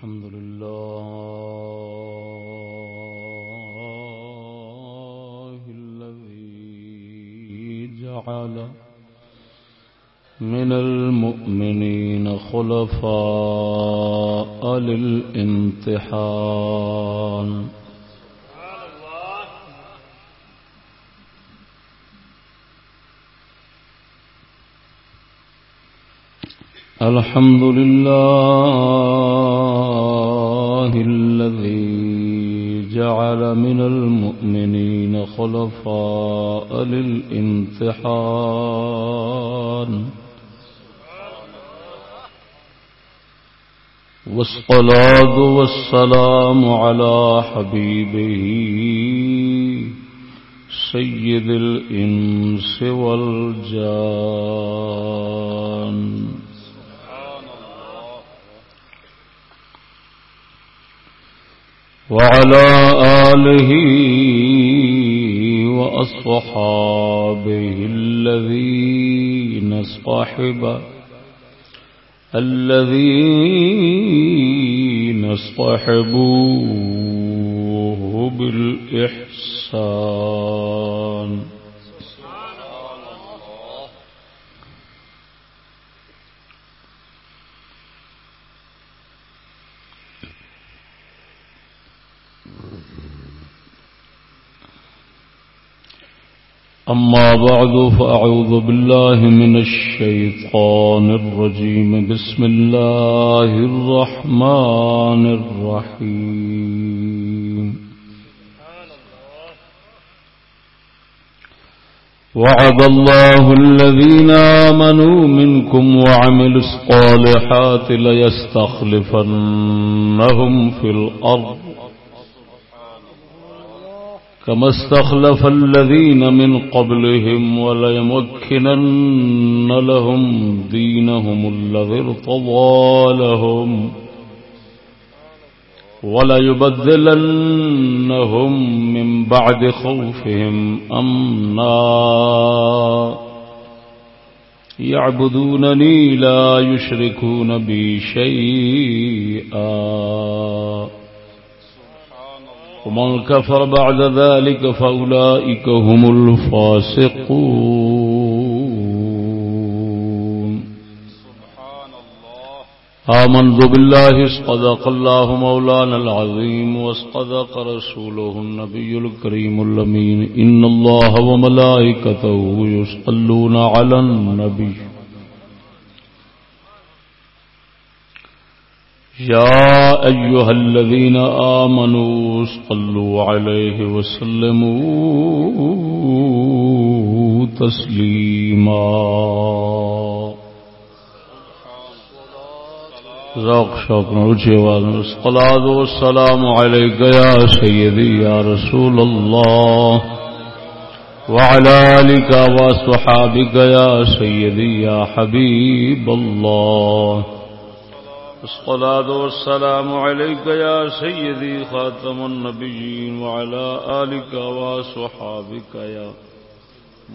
الحمد لله الذي جعل من المؤمنين خلفاء للامتحان. الحمد لله جعل من المؤمنين خلفاء للامتحان والصلاة والسلام على حبيبه سيد الإنس والجان. وعلى آله وأصحابه الذين صاحب الذين صاحبوه بالإحسان أما بعد فأعوذ بالله من الشيطان الرجيم. بسم الله الرحمن الرحيم. وعد الله الذين آمنوا منكم وعملوا الصالحات ليستخلفنهم في الأرض. كما استخلف الذين من قبلهم وليمكنن لهم دينهم الذي ارتضى لهم وليبدلنهم من بعد خوفهم أمنا يعبدونني لا يشركون بي شيئا ومن كفر بعد ذلك فأولئك هم الفاسقون. آمنت بالله اسقدق الله مولانا العظيم واسقدق رسوله النبي الكريم اللمين إن الله وملائكته يسقلون على النبي. يا أيها الذين آمنوا صلوا عليه وسلموا تسليما. ذوق شوق نوچے والصلاة والسلام عليك يا سيدي يا رسول الله. وعلى آلك وصحابك يا سيدي يا حبيب الله. الصلاة والسلام عليك يا سيدي خاتم النبيين وعلى آلك وصحابك يا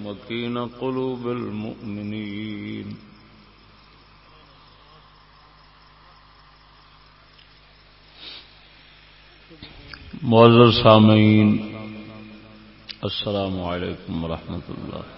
مكين قلوب المؤمنين. معذر سامعين السلام عليكم ورحمة الله.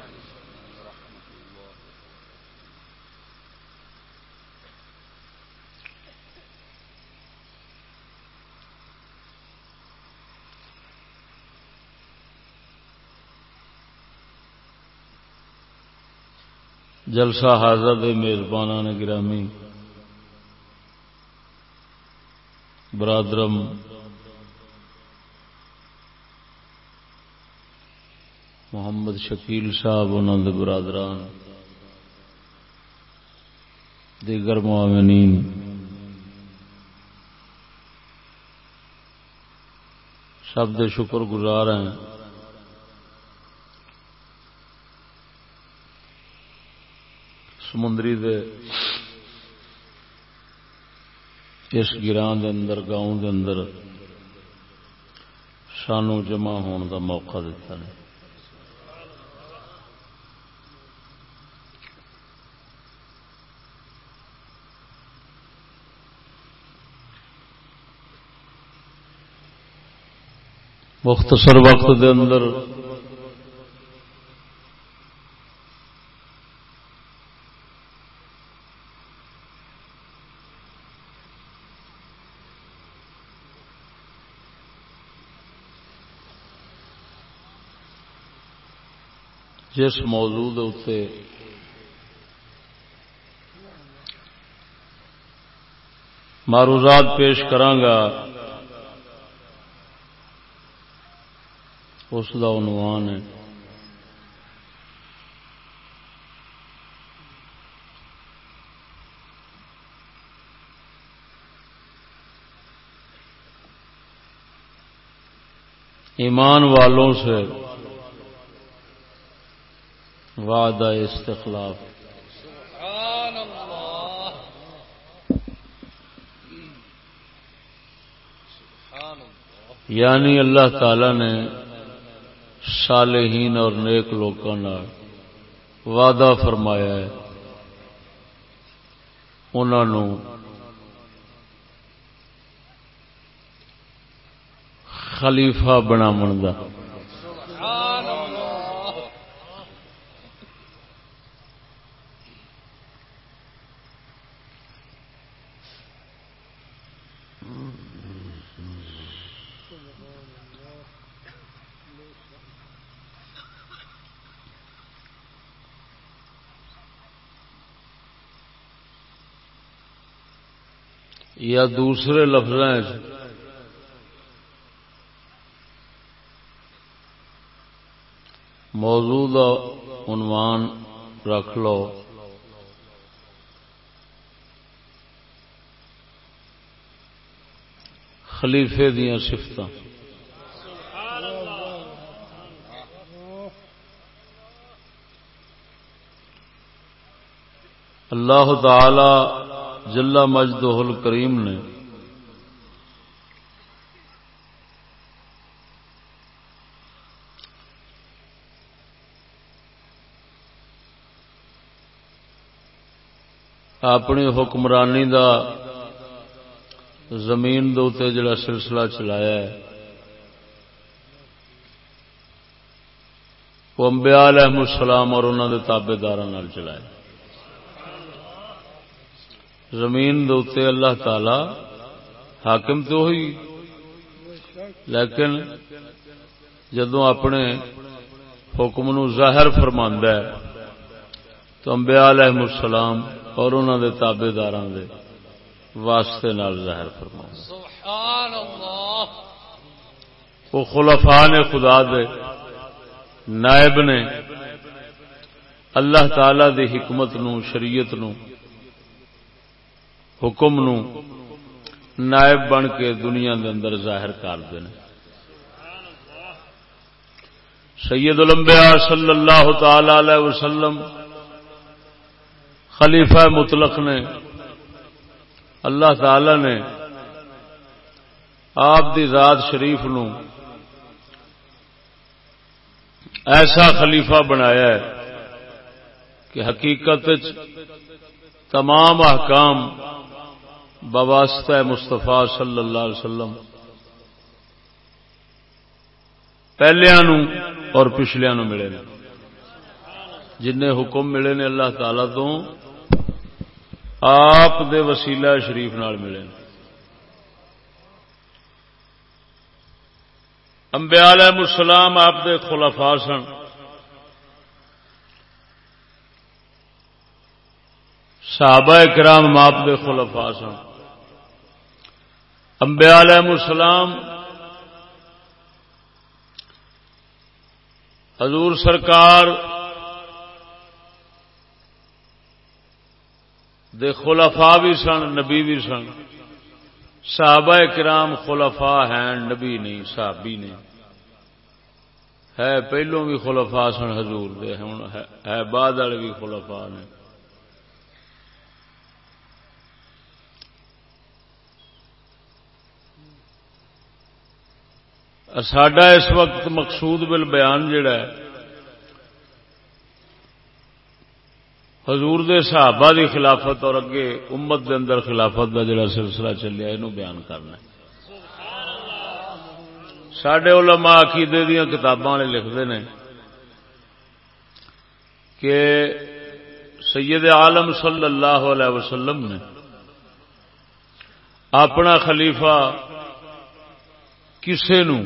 جلسہ حاضر میزبان نے گرامی۔ برادرم، محمد شکیل صاحب انہوں نے برادران دیگر معاونین سب دے شکر گزار ہیں۔ سمندری دے اس گران دے اندر، گاؤں دے اندر سانو جمع ہون دا موقع دیتا ہے مختصر وقت دے اندر جس موضوع اتنے معروضات پیش کرانگا اس کا عنوان ہے۔ ایمان والوں سے وعدہ استخلاف۔ یعنی اللہ تعالی نے صالحین اور نیک لوگوں وعدہ فرمایا ہے۔ انہوں خلیفہ بنا کا یا دوسرے لفظ موجود عنوان رکھ لو۔ خلیفے دیا سفت اللہ تعالی جلا مجد کریم نے اپنی حکمرانی دا زمین دے جڑا سلسلہ چلایا ہے۔ وہ امبیا علیہ السلام اور انہوں کے تابے دار چلایا۔ زمین دے اللہ تعالی حاکم تو ہوئی لیکن جدو اپنے حکم نو ظاہر فرما ہے تو امبیا علیہ السلام اور انہوں دے تابے دار واسطے نال ظاہر فرما وہ خلفا نے خدا دے نائب نے اللہ تعالی دی حکمت نو شریعت نو حکم نو نائب بن کے دنیا دے اندر ظاہر کرتے سید الانبیاء صلی اللہ تعالی علیہ وسلم خلیفہ مطلق نے اللہ تعالی نے آپ دی ذات شریف نو ایسا خلیفہ بنایا ہے کہ حقیقت تمام احکام بواسطہ مستفا صلی اللہ علیہ وسلم۔ پہلیا اور پچھلیا ملے نے۔ جن حکم ملے نے اللہ تعالی تو، آپ دے وسیلہ شریف نال ملے امبیا علیہ السلام آپ دے خلفا سن۔ صحابہ کرام آپ دے خلفا سن۔ انبیاء علیہ السلام، حضور سرکار دے خلفا بھی سن، نبی بھی سن۔ صحابہ کرام خلفا ہیں، نبی نہیں، صحابی نہیں۔ ہے، پہلوں بھی خلفا سن حضور دے ہے بعد والے بھی خلفا نے۔ ساڈا اس وقت مقصود بل بیان جڑا ہے، حضور دے صحابہ دی خلافت اور اگے امت دے اندر خلافت دا جڑا سلسلہ چلیا یہ بیان کرنا سڈے علماء عقیدے دیا کتاباں والے لکھتے ہیں کہ سید عالم صلی اللہ علیہ وسلم نے اپنا خلیفہ کسے نو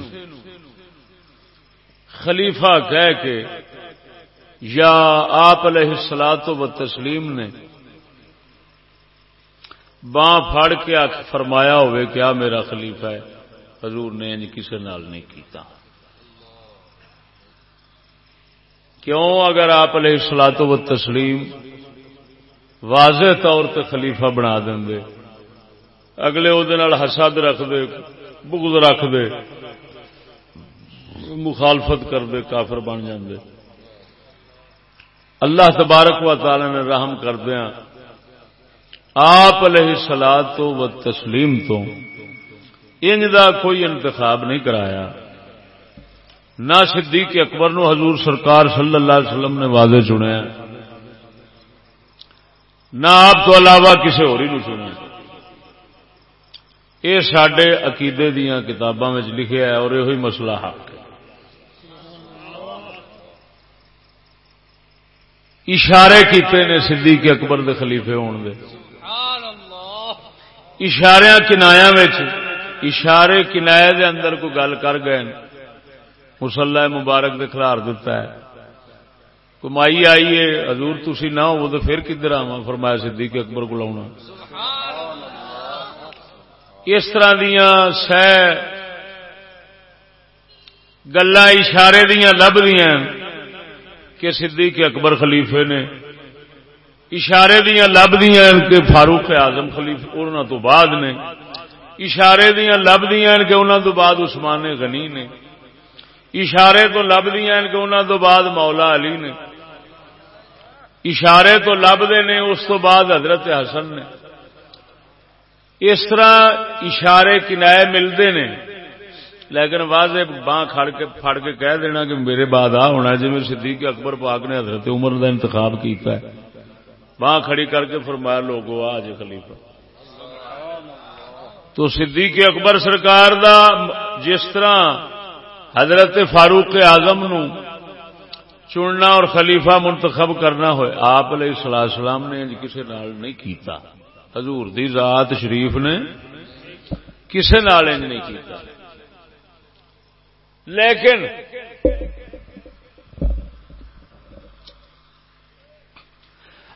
خلیفہ کہہ کے یا آپ علیہ سلاد و تسلیم نے باں پھڑ کے فرمایا ہوئے کیا میرا خلیفہ ہے، حضور نے انج کسی نال نہیں کیتا۔ کیوں اگر آپ علیہ سلاد و تسلیم واضح طور پہ خلیفہ بنا دیں اگلے وہ حسد رکھ دے بغض رکھ دے، مخالفت کر دے، کافر بن جاندے۔ اللہ تبارک و تعالی نے رحم کردیا آپ علیہ سلاد تو و تسلیم تو انج دا کوئی انتخاب نہیں کرایا۔ نہ صدیق اکبر نو حضور سرکار صلی اللہ علیہ وسلم نے واضح چنیا۔ نہ آپ تو علاوہ کسی ہوری نو چنیا۔ یہ سڈے عقیدے دیا کتاباں لکھا ہے اور یہ مسئلہ حق ہے۔ اشارے کیتے نے صدیق اکبر دے خلیفے ہون دے۔ اشارے کنایا اشارے کنایا دے اندر کوئی گل کر گئے مسلح مبارک دے خلار دیتا ہے۔ کمائی آئی ہے حضور تسی نہ ہو تو پھر کدھر آوا فرمایا صدیق اکبر کو لاؤنا اس طرح دیا سہ گلا اشارے دیا لب دیا کہ صدیق اکبر خلیفے نے اشارے دیا لب دیا کہ فاروق آزم خلیف انہوں تو بعد نے اشارے دیا لب دیا کہ انہوں تو بعد عثمان غنی نے اشارے تو لب دیا کہ انہوں تو بعد مولا علی نے اشارے تو لبتے نے، اس تو بعد حضرت حسن نے۔ اس طرح اشارے کنائے ملتے ہیں۔ لیکن واضح باں کھڑ کے پھڑ کے کہہ دینا کہ میرے بعد آ ہونا جی میں صدیق اکبر پاک نے حضرت عمر کا انتخاب کیتا ہے۔ باں کھڑی کر کے فرمایا، لوگو آج خلیفہ۔ تو صدیق اکبر سرکار دا جس طرح حضرت فاروق اعظم نو چننا اور خلیفہ منتخب کرنا ہوئے، آپ علیہ السلام نے کسی نال نہیں کیتا۔ حضور دی ذات شریف نے کسی نال انج نہیں کیتا۔ لیکن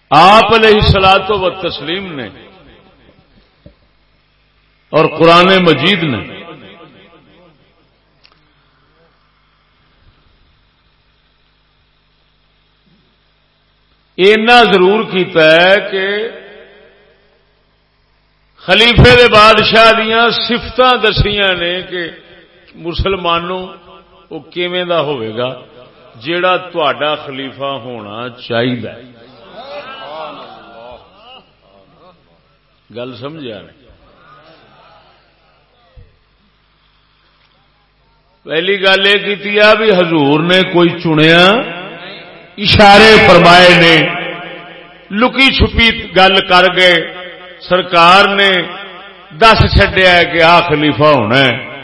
آپ علیہ سلاد و تسلیم نے اور قرآن مجید نے اینا ضرور کیتا ہے کہ خلیفے دے بادشاہ دیا سفت دسیاں نے کہ مسلمانوں، وہ کیویں دا ہوئے گا؟ جیڑا تڈا خلیفہ ہونا چاہیے گل سمجھا پہلی گل یہ کی بھی حضور نے کوئی چنیا، اشارے فرمائے نے، لکی چھپی گل کر گئے۔ سرکار نے دس چڈیا کہ آ خلیفہ ہونا ہے۔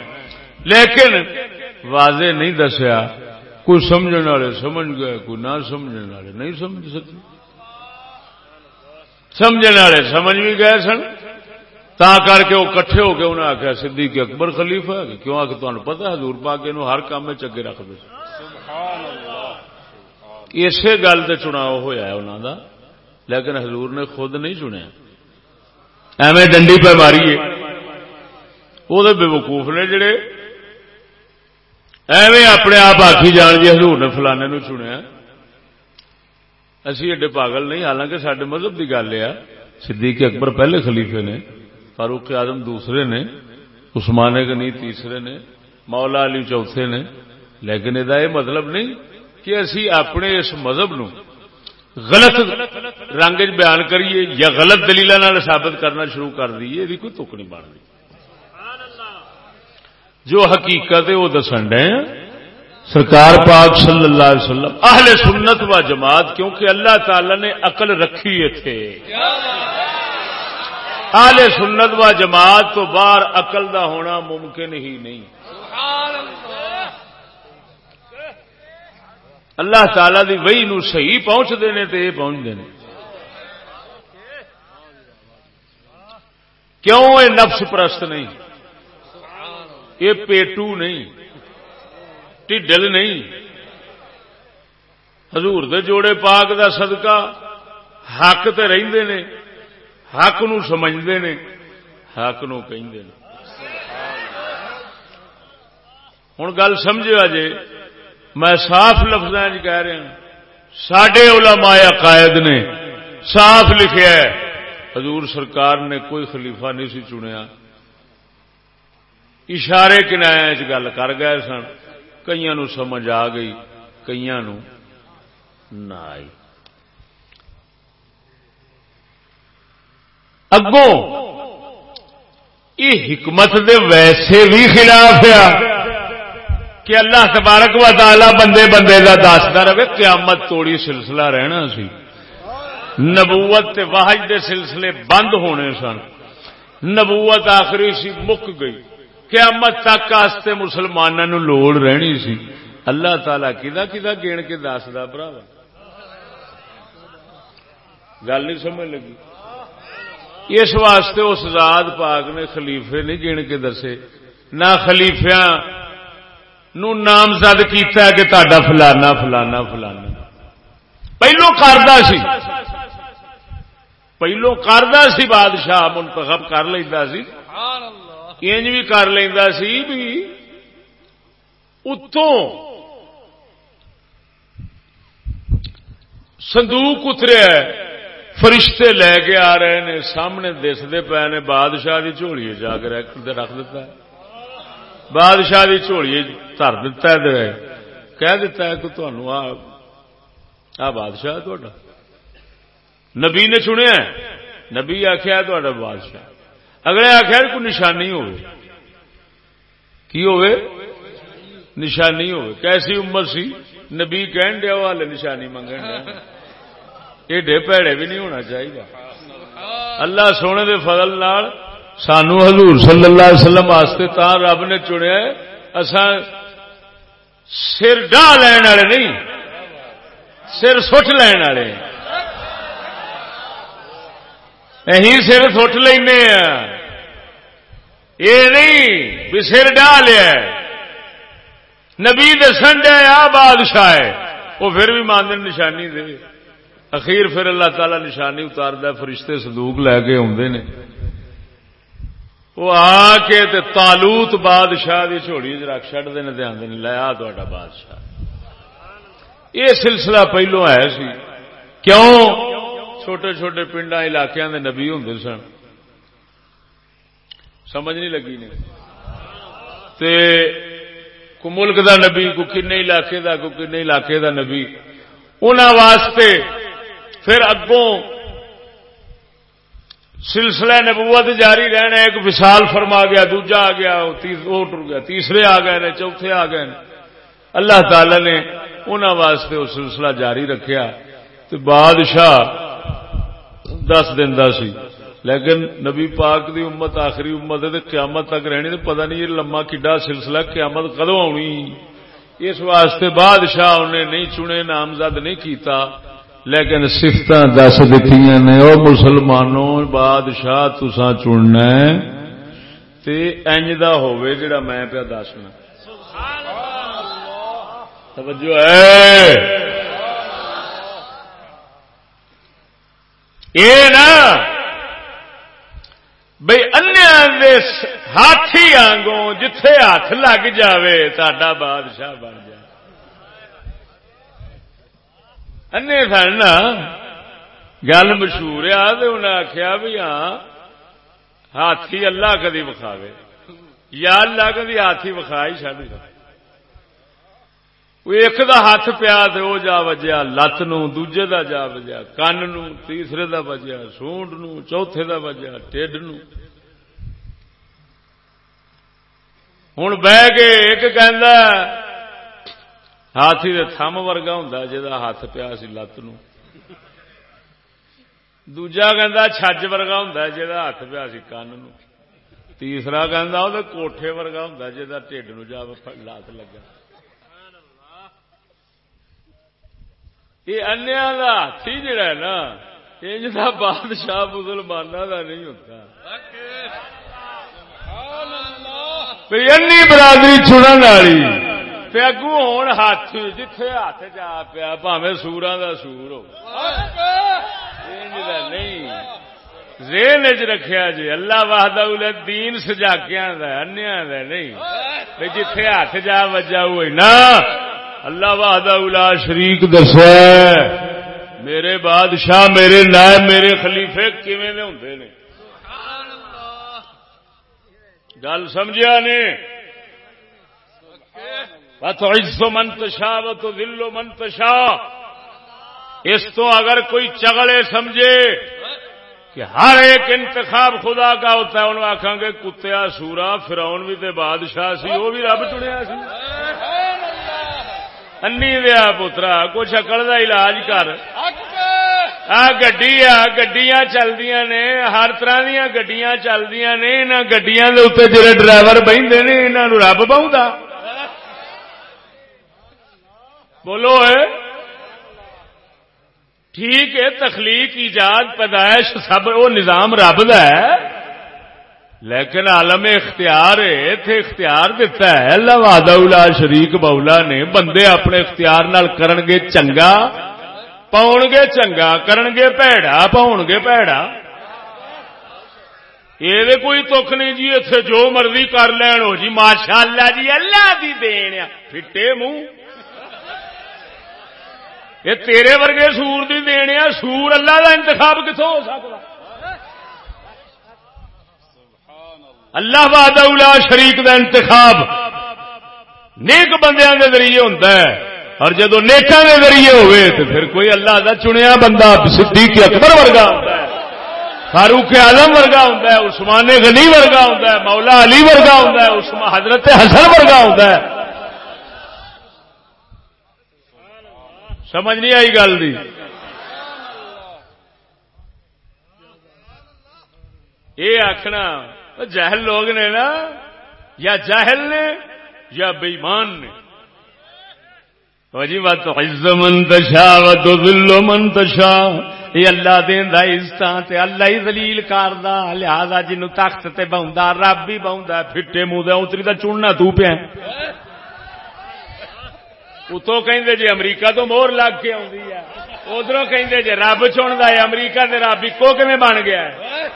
لیکن واضح نہیں دسیا کوئی سمجھنے والے سمجھ گئے، کوئی نہ سمجھنے والے نہیں سمجھ سکے۔ سمجھنے والے سمجھ بھی گئے سن۔ تا کر کے وہ کٹھے ہو کے انہیں آخیا صدیق اکبر خلیفہ ہے کیوں؟ آ کے تمہیں پتا حضور پاک ہر کام میں چگے رکھ دے اسی گل سے چناؤ ہوا انہوں کا لیکن حضور نے خود نہیں چنیا۔ ایویں ڈنڈی پہ ماری وہ بے وقوف نے جڑے۔ ایویں اپنے آپ آخی جان جی حضور نے فلانے نو چنیا۔ اسی ایڈے پاگل نہیں، حالانکہ سڈے مذہب کی گل ہے۔ صدیق اکبر پہلے خلیفے نے، فاروق آدم دوسرے نے، عثمان غنی تیسرے نے، مولا علی چوتھے نے۔ لیکن یہ مطلب نہیں کہ اسی اپنے اس مذہب نو غلط رنگ بیان کریے یا غلط دلیل ثابت کرنا شروع کر دیے، یہ کوئی تک نہیں بن رہی جو حقیقت ہے وہ دسن ڈے۔ سرکار پاک صلی اللہ علیہ وسلم، اہل سنت و جماعت، کیونکہ اللہ تعالی نے عقل رکھی تھے آلے سنت و جماعت تو باہر اقل دا ہونا ممکن ہی نہیں۔ اللہ تعالی دی وہی نو صحیح پہنچتے ہیں تو یہ پہنچتے ہیں۔ کیوں یہ نفس پرست نہیں؟ یہ پیٹو نہیں۔ ٹھل نہیں۔ حضور دے جوڑے پاک دا صدقہ حق تے رہندے نے، حق نو سمجھتے نے، حق نو کہندے نے۔ ہوں گل سمجھا جے میں صاف لفظ جی کہہ رہا سڈے علماء عقائد نے صاف لکھا ہے۔ حضور سرکار نے کوئی خلیفہ نہیں سی چنیا۔ اشارے کنایا گل کر گئے سن۔ کئی نو سمجھ آ گئی کئی نو نہ آئی۔ اگوں یہ حکمت دے ویسے بھی خلاف ہے۔ کہ اللہ تبارک و تعالی بندے بندے کا دستا رہے، قیامت توڑی سلسلہ رہنا سی۔ نبوت تے واحد دے سلسلے بند ہونے سن۔ نبوت آخری سی مک گئی۔ قیامت تک آستے مسلمانوں لوڑ رہنی سی۔ اللہ تعالی کدا کدا گن کے دستا برا گل نہیں سمجھ لگی۔ اس واسطے اس ذات پاک نے خلیفے نہیں گن کے دسے۔ نہ خلیفیاں نو نامزد کیتا ہے کہ تا فلانا فلانا فلانا۔ پہلو کردا سی۔ پہلو کردا سی بادشاہ منتخب کر لینا سی۔ انج بھی کر لینا سی بھی اتوں سندوق اتریا فرشتے لے کے آ رہے نے سامنے دستے پے نے بادشاہ کی جھولی جا کے رکھ دیتا ہے۔ بادشاہ کی جھولی تر دتا ہے کہہ دیتا ہے کہ تمہوں آ بادشاہ تا نبی نے چنیا نبی آخیا تا بادشاہ اگلے آخیا کوئی نشانی ہو نشانی ہو کیسی عمر سی نبی کہن دیا والے نشانی منگن دیا ایڈے پیڑے بھی نہیں ہونا چاہیے اللہ سونے دے فضل نال سانو حضور صلی اللہ علیہ وسلم واسطے تا رب نے چنیا اسا سر ڈا لین والے نہیں، سر سٹ لین والے۔ اہی سر سٹ لینے یہ نہیں بھی سر ڈا لیا نبی دسن دیا آ بادشاہ ہے۔ وہ پھر بھی مان نشانی دے۔ اخیر پھر اللہ تعالی نشانی اتار فرشتے صدوق لے کے آدھے نے۔ وہ آ کے تالوت بادشاہ کی جھوڑی رکھ چڑھتے ہیں دھیان نہیں لیا تا بادشاہ۔ یہ سلسلہ پہلو ہے سی۔ کیوں؟ چھوٹے چھوٹے پنڈا علاقوں کے نبی ہوں سن۔ سمجھ نہیں لگی نے۔ تے کو ملک دا نبی، کو کن علاقے دا، کو کن علاقے دا نبی۔ انہوں واسطے پھر اگوں سلسلہ نبوت جاری رہنا ایک وشال فرما گیا، دوجا آ گیا، وہ ٹر گیا، تیسرے آ گئے نے، چوتھے آ گئے اللہ تعالی نے انہوں واسطے وہ سلسلہ جاری رکھیا۔ تو بادشاہ دس سی۔ لیکن نبی پاک دی امت، آخری امت ہے قیامت تک رہنی تو پتہ نہیں یہ لما کڈا سلسلہ قیامت کدو آنی۔ اس واسطے بادشاہ انہیں نہیں چنے، نامزد نہیں کیتا۔ لیکن سفت دس دیتی نے وہ مسلمانوں، بادشاہ تسا چننا انج دا ہوئے جڑا میں پیا دسنا۔ توجہ ہے۔ یہ نا بھائی انیا ہاتھی آنگوں جتھے ہاتھ لگ جاوے تا بادشاہ بن جائے۔ سن گل مشہور انہیں آخیا بھی ہاں ہاتھی اللہ کدی وکھاوے یا اللہ کدی ہاتھی وکھا ہی چڑ ایک دا ہاتھ پیا تو جا وجیا لت دوجے دا جا وجیا کن نو تیسرے دا وجیا سونڈ نو چوتھے دا وجیا ٹھڈ نو ہوں بہ کے ایک کہ ہاتھی دے تھم ورگا ہوں جا ہاتھ پیا سی لت دوجا کہ چھج ورگا ہوں جا ہاتھ پیا سی کن تیسرا کہ کوٹھے ورگا ہوں جا ٹھڈ نو جا لات لگا۔ یہ انیا کا ہاتھی جڑا ہے نا انج کا بادشاہ مسلمانوں کا نہیں ہوتا برادری چڑن والی۔ اگو ہوں ہاتھ جتھے ہاتھ جا پیا پاوے سورا کا سور ہو نہیں زین چ رکھیا جی اللہ وحدہ واہد دین سجاگیا انیا نہیں تے جتھے ہاتھ جا وجا ہوئی نا اللہ واہد شریک دس میرے بادشاہ میرے نائب میرے خلیفے کیویں ہوں نے گل سمجھا نے عزو منتشا و تو دلو منتشا اس تو اگر کوئی چگڑے سمجھے کہ ہر ایک انتخاب خدا کا ہوتا ہے، انہوں آخان گے کتیا سورا فراؤن بھی تے بادشاہ سی، وہ بھی رب چنیا سی۔ انی دیا پترا، کچھ اکڑ کا علاج کر۔ گڈی، آ گڈیاں چلدیا نے، ہر طرح دیا گڈیاں چلدیا نے ان گڈیاں جڑے ڈرائیور بہتے نے انہوں رب بہت بولو ہے۔ ٹھیک ہے، تخلیق، ایجاد، پیدائش، سب، وہ نظام رب ہے۔ لیکن عالم اختیار ہے اختیار دیتا ہے۔ اللہ شریک بولا نے بندے اپنے اختیار نال کرن گے چنگا پاؤ گے چنگا، کرن گے پیڑا پاؤ گے پیڑا۔ یہ کوئی تک نہیں جی اتنے جو مرضی کر لین ہو جی۔ ماشاء اللہ جی اللہ دی دین پھٹے منہ۔ یہ تیرے ورگے سور دی دینے سور اللہ دا انتخاب کتوں ہو سکتا؟ اللہ باد شریک دا انتخاب نیک بندیاں دے ذریعے ہوتا ہے۔ اور جدو نیکاں دے ذریعے ہوئے تو پھر کوئی اللہ دا چنیا بندہ صدیق اکبر ورگا ہوتا ہے، فاروق اعظم ورگا ہوتا ہے، عثمان غنی ورگا ہوتا ہے، مولا علی ورگا ہوتا ہے، حضرت حسن ورگا ہوتا ہے۔ سمجھ نہیں آئی گل دی۔ یہ آخنا جہل لوگ نے نا، یا جاہل نے یا بےمان نے۔ جی بات عز منتشا و تو دلو منتشا یہ اللہ دیندا عزت اللہ ہی دلیل کردا لہذا جنو تخت تے بہندا رب بھی بہندا پھٹے منہ دے، اتری دا چننا تو پیا۔ اتو کہ جی امریکہ تو مور لگ کے آدھی ہے۔ ادھر کہ جی رب چنتا ہے، امریکہ کے رب ایکو کم بن گیا ہے؟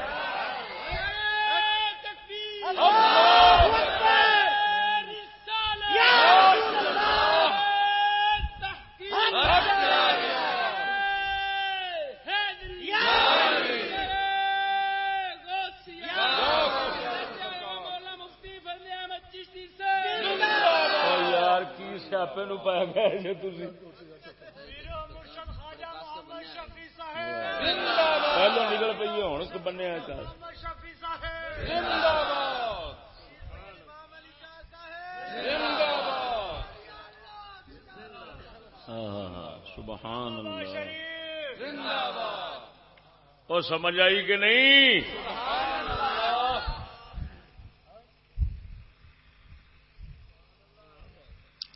سیاپے نو پایا گیا جی تھی پہلو نکل پی ہوں بنیا سبحان اور سمجھ آئی کہ نہیں؟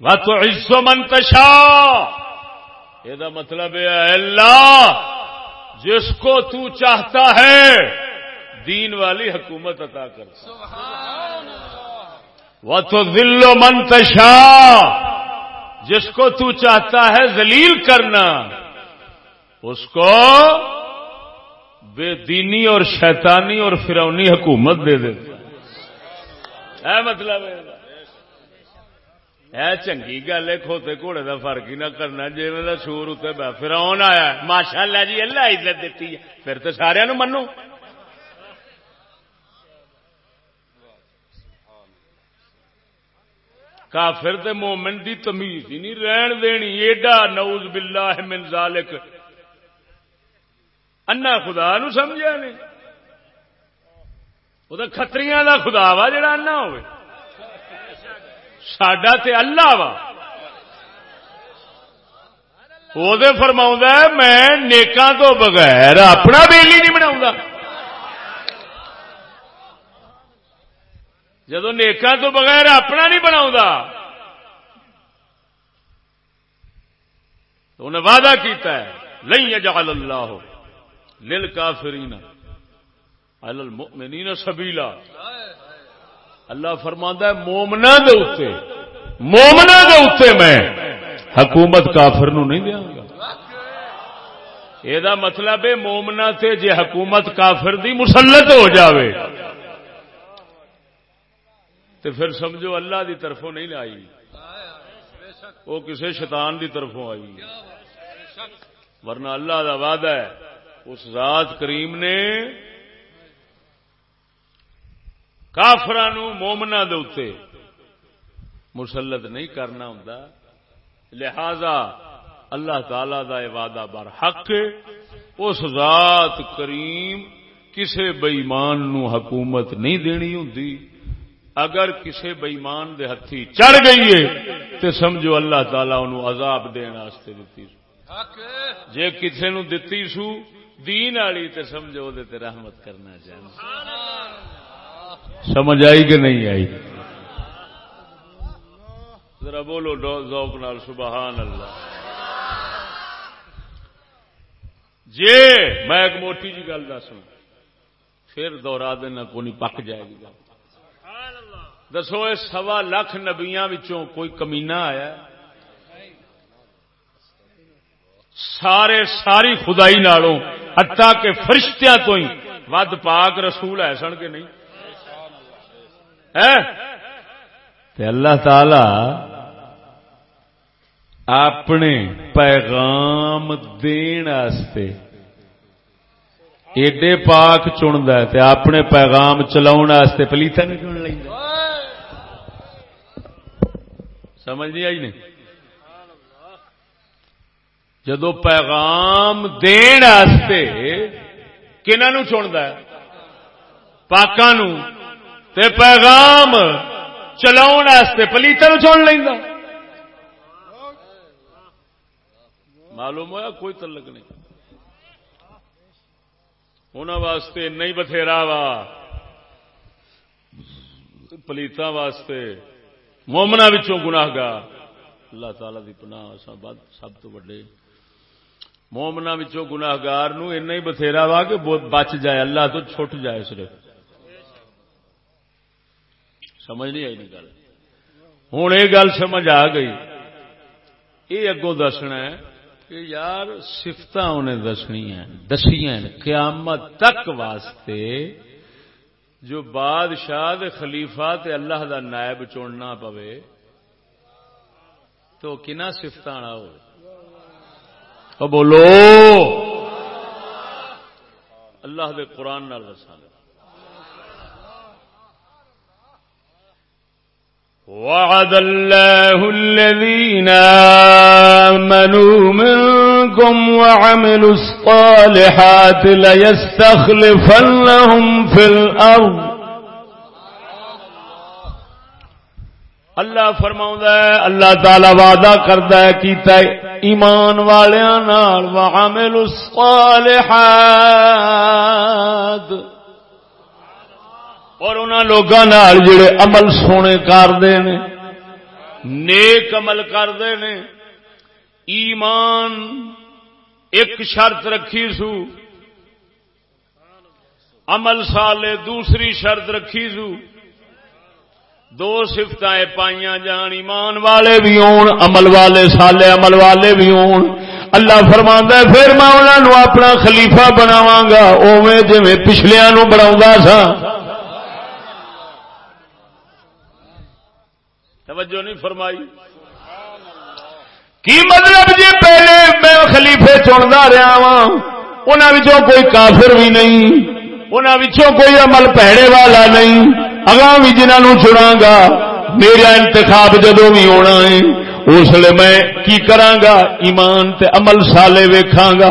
تو عزو منتشا یہ مطلب ہے اللہ، جس کو تو چاہتا ہے، دین والی حکومت عطا کرتا وہ تو دل و منتشا جس کو تو چاہتا ہے ذلیل کرنا، اس کو بے دینی اور شیطانی اور فرونی حکومت دے دیتا۔ ہے مطلب ہے۔ چنگی گل ہے، کھوتے گھوڑے کا فرق ہی نہ کرنا جی سور اتنے پھر آن آیا ماشاء اللہ جی اللہ عزت دیتی ہے۔ پھر تو سارا منو۔ کافر تے مومن دی تمیز ہی نہیں رہن دینی۔ ایڈا نوز باللہ من ذالک۔ انا خدا نو سمجھا نہیں۔ وہ تو کتریاں دا خدا وا، جڑا انا ہوئے۔ سڈا تے اللہ وا۔ وہ فرما میں نیکاں تو بغیر اپنا بیلی نہیں بنا جدو نیکاں تو بغیر اپنا نہیں بنا انہیں وعدہ کیتا ہے، لن یجعل اللہ للکافرین علی المؤمنین سبیلا۔ اللہ فرماندا ہے مومنا دے اوتے مومنا دے اوتے میں حکومت کافر نو نہیں دیاں گا۔ یہ مطلب ہے مومنا تے جے حکومت کافر دی مسلط ہو جاوے۔ تو پھر سمجھو اللہ دی طرفوں نہیں آئی۔ وہ کسی شیطان دی طرفوں آئی۔ ورنہ اللہ دا وعدہ ہے، اس ذات کریم نے کافران مومنا دے مسلط نہیں کرنا ہوں لہذا اللہ تعالی دا وعدہ بر حق اس ذات کریم کسے بئیمان نو حکومت نہیں دینی ہوں اگر کسے بئیمان دے ہتھی چڑھ گئی ہے تو سمجھو اللہ تعالی انہوں عذاب دین واسطے دیتی سو۔ جے کسے نو دتی سو دین والی تے سمجھو دے تے رحمت کرنا چاہیے سمجھ آئی کہ نہیں آئی؟ ذرا بولو ذوق نال، سبحان اللہ۔ جی میں ایک موٹی جی گل دس پھر دورا دینا کو نہیں پک جائے گی گل۔ دسو یہ سوا لاکھ نبیا کوئی کمینا آیا؟ سارے ساری خدائی نالوں ہٹا کے فرشتیاں تو ہی۔ ود پاک رسول ہے، سن کے نہیں؟ تے اللہ تعالی اپنے پیغام دین آستے ایڈے پاک چنتا ہے اپنے پیغام چلاؤن چلاؤ پلیتا نہیں چن لینا سمجھ نہیں آئی نہیں؟ جدو پیغام دن کنہوں چنتا ہے؟ پاکوں تے پیغام چلاؤ پلیتا چن لینا معلوم ہوا کوئی تلک نہیں۔ انہوں واسطے نہیں بتھیرا وا۔ پلیتا واسطے مومنا گناہ گا اللہ تعالی دی پناہ سب تو وڈے۔ مومنا گناہگار نو ہی بتھیرا وا کہ بچ جائے، اللہ تو چھٹ جائے صرف۔ سمجھ نہیں آئی نہیں گل۔ ہوں یہ گل سمجھ آ گئی۔ یہ اگوں دسنا ہے کہ یار سفت انہیں دسنی دسیا قیامت تک واسطے جو بادشاہ خلیفہ تے اللہ دا نائب چننا پوے، تو کنا سفت ہو بولو۔ اللہ دے قرآن نال دسانا وعد الله الذين آمنوا منكم وعملوا الصالحات ليستخلفنهم في الأرض. اللہ فرماؤں اللہ تعالی وعدہ کرتا ہے کیتا ہے ایمان والیاں نال وعملوا الصالحات۔ اور ان لوگوں جڑے عمل سونے کرتے ہیں نیک عمل کرتے ہیں ایمان ایک شرط رکھی سو، عمل سالے دوسری شرط رکھی سو، دو سفت پائیا جان، ایمان والے بھی ہون، عمل والے سالے عمل والے بھی ہون۔ اللہ فرما پھر میں انہوں اپنا خلیفہ بناواں گا اوے جی پچھلیا بنا سا۔ توجہ نہیں فرمائی۔ کی مطلب جی پہلے میں خلیفے چنتا رہا وا انہوں کوئی کافر بھی نہیں انہوں کوئی عمل پیڑے والا نہیں، اگاں بھی جنہوں چنا گا، میرا انتخاب جدو بھی ہونا ہے، اس لیے میں کی گا؟ ایمان تے عمل سالے ویکھاں گا۔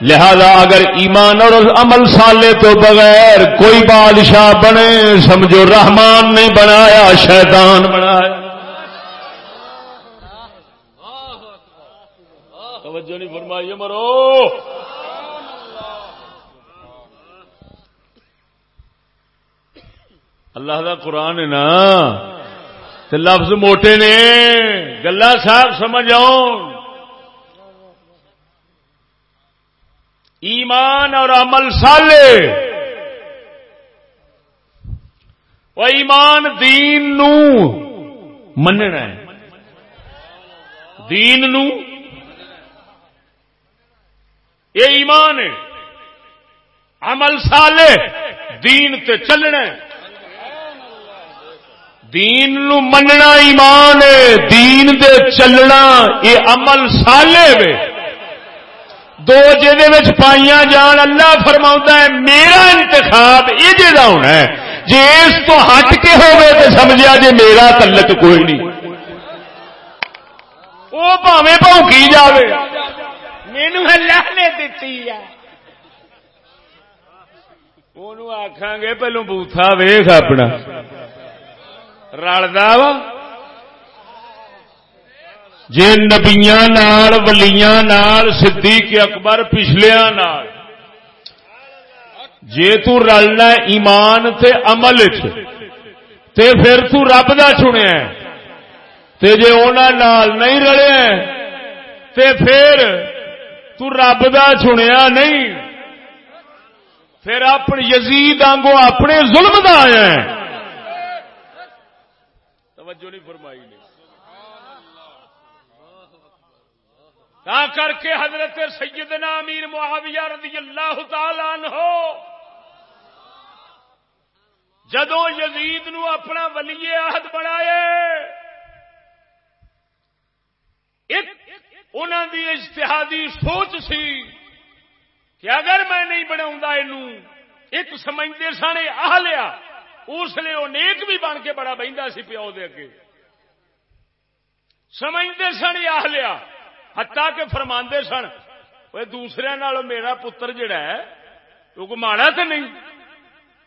لہذا اگر ایمان اور عمل سالے تو بغیر کوئی بادشاہ بنے، سمجھو رحمان نہیں بنایا، شیطان بنایا۔ توجہ نہیں فرمائی مرو۔ اللہ دا قرآن ہے نا۔ لفظ موٹے نے۔ گلا صاحب سمجھ آؤ ایمان اور عمل سالے وہ ایمان دین نو مننا ہے۔ دین نو یہ ایمان ہے۔ عمل سالے دین تے چلنا ہے۔ دین نو مننا ایمان ہے۔ دین دے چلنا یہ عمل سالے وے دو جہد پائیاں جان اللہ فرما ہے میرا انتخاب یہ جا ہونا ہے۔ جی اس تو ہٹ کے ہوئے تو سمجھا جی میرا تلک کوئی نہیں۔ وہ پاوے پونکی جائے مینو اللہ نے دیتی ہے۔ آخان گے پہلو بوتھا ویخ اپنا۔ رلدا وا۔ جی نبیا نال، ولیاں نال، صدیق اکبر پچھلیا نال۔ جے تو رلنا ایمان تے عمل چ تے پھر تو رب دا چنیا تے جے اونا نال نہیں رلیا تے پھر تو رب دا چنیا نہیں۔ پھر اپنے یزید آنگو اپنے ظلم دا آیا ہے۔ توجہ نہیں فرمائی۔ کر کے حضرت سیدنا امیر معاویہ رضی اللہ تعالی عنہ جدو یزید نو اپنا ولی عہد بنایا انہوں دی اجتہادی سوچ سی کہ اگر میں نہیں بنا ایک سمجھتے سن آ لیا اس لیے وہ نیک بھی بن کے بڑا بہتا سی پیو دے اگے۔ سمجھتے سن آ لیا ہتا کے فرما سن وہ دوسرے میرا پتر جڑا ہے، وہ ماڑا تو نہیں؟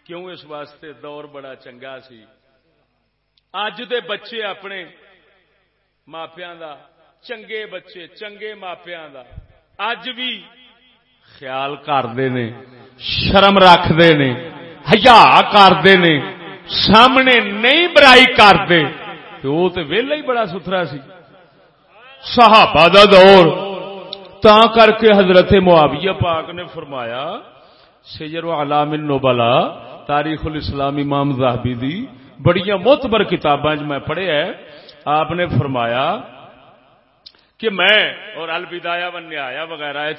کیوں اس واسطے دور بڑا چنگا سی؟ اج دے بچے اپنے ماپیا دا، چنگے بچے، چنگے ماپیا دا۔ اج بھی خیال کرتے نے، شرم رکھتے نے ہیا کرتے نے، سامنے نہیں برائی کرتے تو وہ تو ویلا ہی بڑا ستھرا سی۔ صحابہ دا دور۔ تا کر کے حضرت معاویہ پاک نے فرمایا سیر علام النبلا، تاریخ الاسلام امام زاہبی دی بڑیاں موتبر کتاباں میں پڑھے ہے آپ نے فرمایا کہ میں اور الودایا و نیایا وغیرہ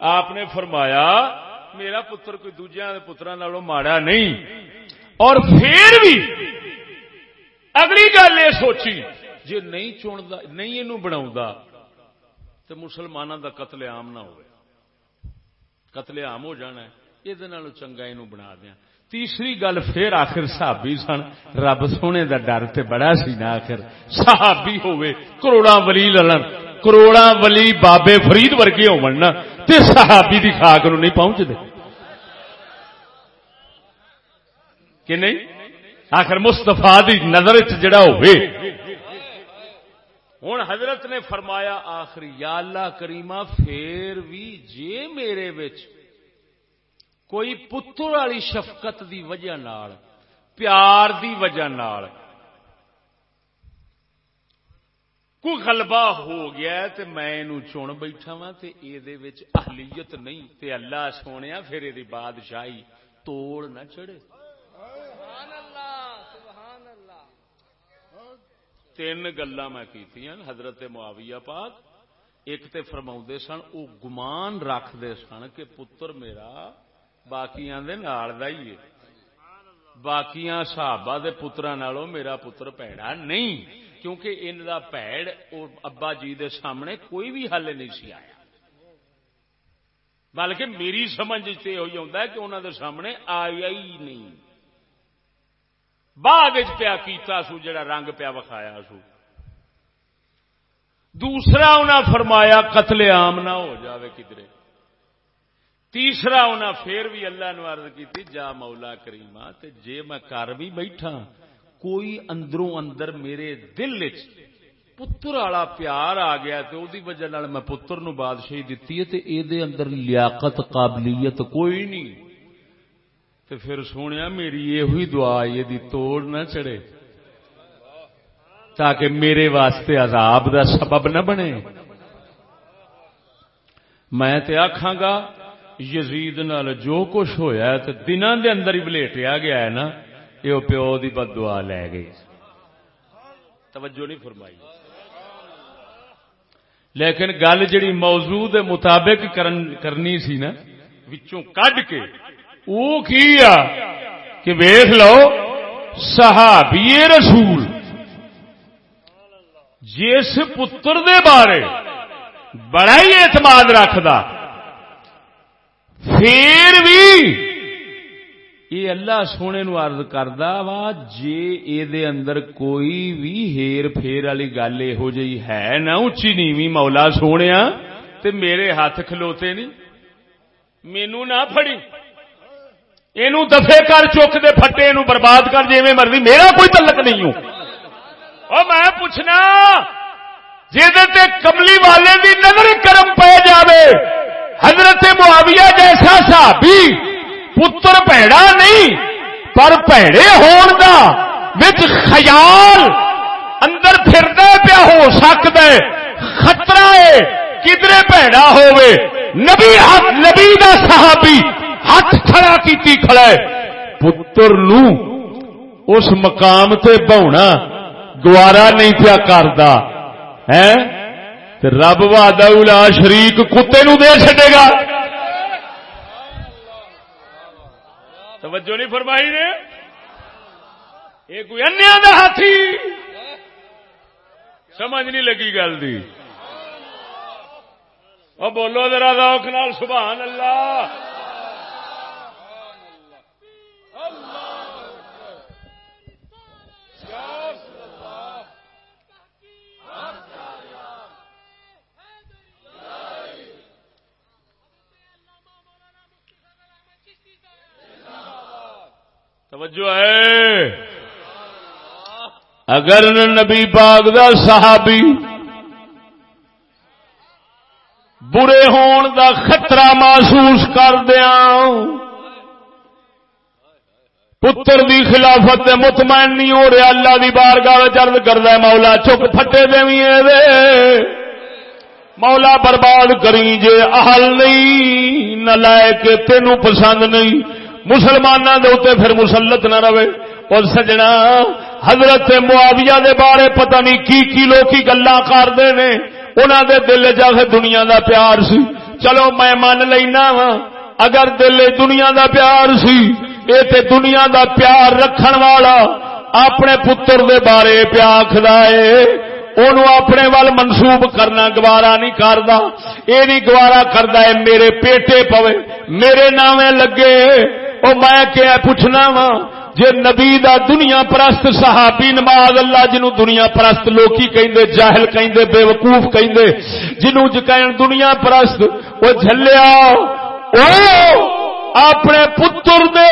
آپ نے فرمایا، میرا پتر کوئی دوجیا پترا نالوں ماڑا نہیں۔ اور پھر بھی اگلی گل یہ سوچی جی نہیں چنتا نہیں یہ بنا تو مسلمانوں کا قتل عام نہ ہو قتل عام ہو جانا یہ چنگا یہ بنا دیا تیسری گل پھر آخر صحابی سن، رب سونے دا ڈر تے بڑا سی نا آخر۔ صحابی ہوئے کروڑا ولی لڑن کروڑا ولی بابے فرید ورگے ہو صحابی دی خاک نو نہیں پہنچتے کہ نہیں؟ آخر مستفا دی نظر جڑا ہوئے ہوں حضرت نے فرمایا، آخری، یا اللہ کریمہ، پھر بھی جے میرے بچ کوئی پتر والی شفقت دی وجہ نال، پیار دی وجہ نال کوئی غلبہ ہو گیا تے میں چن بیٹھا وا تے اہلیت نہیں، تے اللہ سونے پھر یہ بادشاہی توڑ نہ چڑھے۔ تین گلا میں حضرت معاویہ پاک، ایک تے فرما سن وہ گمان رکھتے سن کہ پتر میرا باقیاں دے نال دا ہی ہے۔ باقیاں صحابہ دے پتراں نالوں میرا پتر پیڑا نہیں، کیونکہ ان دا پیڑ ابا جی دے سامنے کوئی بھی حل نہیں سی آیا۔ بلکہ میری سمجھ سے ہوئی ہوندا ہے کہ انہاں دے سامنے آیا ہی نہیں۔ بعد پیا کیتا سو، جڑا رنگ پیا وکھایا سو۔ دوسرا انہیں فرمایا قتل عام نہ ہو جاوے کدھر تیسرا انہیں پھر بھی اللہ نو عرض کی جا مولا کریما تے جے میں کر بھی بیٹھا، کوئی اندروں اندر میرے دل پتر والا پیار آ گیا تو دی وجہ میں پتر نو بادشاہی دتی ہے، تے اے دے اندر لیاقت، قابلیت کوئی نہیں۔ تے پھر سونیا میری یہ دعا یہ توڑ نہ چڑھے۔ تاکہ میرے واسطے عذاب دا سبب نہ بنے۔ میں تے آکھاں گا، یزید نال جو کچھ ہویا ہے، تے دناں دے اندر ہی بلیٹیا گیا ہے نا یہ پیو دی بد دعا لے گئی۔ توجہ نہیں فرمائی۔ لیکن گل جڑی موضوع دے مطابق کرنی سی نا، وچوں کڈ کے وہ کیا کہ ویخ لو، صحابی رسول۔ جس پتر دے بارے بڑا ہی اعتماد رکھدا، پھر بھی یہ اللہ سونے نو عرض کردا وا، جے اے دے اندر کوئی بھی ہیر پھیر والی گل یہو جی ہے نا اچھی نیوی مولا سونے تے میرے ہاتھ کھلوتے نہیں مینو نہ پھڑی۔ یہ دفے کر چک دے پھٹے نو برباد کر جی مرضی، میرا کوئی تلک نہیں ہوں۔ اور میں پوچھنا جی کملی والے دی نظر کرم پہ جاوے، حضرت معاویہ جیسا سا بھی پتر پیڑا نہیں، پر پیڑے ہون دا وچ خیال اندر پھردا پیا ہو سکتا ہے۔ خطرہ ہے، کدرے پیڑا ہوئے نبی نبی دا صحابی ہاتھ کھڑا کیتی کھڑا ہے۔ پتر نو اس مقام تے بہنا گوارا نہیں پیا کرتا ہے رب وا شریک کتے نو دے چڈے گا۔ توجہ نہیں فرمائی نے؟ یہ کوئی انیا دا ہاتھی؟ سمجھ نہیں لگی گل دی۔ اور بولو ذرا روک نال، سبحان اللہ۔ توجہ ہے۔ اگر نبی پاک دا صحابی برے ہون دا خطرہ محسوس کر دیا پتر دی خلافت دے مطمئن نہیں ہو رہا اللہ دی بار گاہ چرد کرد مولا چک پھٹے دے مولا برباد کری جے، اہل نہیں، نہ لائے کے تینوں پسند نہیں۔ مسلمانوں کے اتنے پھر مسلط نہ رہے۔ اور سجنا، حضرت معاویہ دے بارے پتہ نہیں کی کی لوگ گلا کرتے ہیں انہوں دے دل جا دنیا دا پیار سی۔ چلو میں من لینا وا اگر دل دنیا دا پیار سی، اے تے دنیا دا پیار رکھن والا اپنے پتر دے بارے پیا کھدائے انہوں اپنے وال منسوب کرنا گوارا نہیں کرتا یہ نہیں گوارا کرتا ہے، میرے پیٹے پوے، میرے نامے لگے۔ او میں کیا پوچھنا وا؟ جے نبی دا دنیا پرست صحابی نماز اللہ جنو دنیا پرست لوکی کہندے، جاہل کہندے بے وقوف کہندے جنو جکائن دنیا پرست، وہ جھلیا او اپنے پتر دے،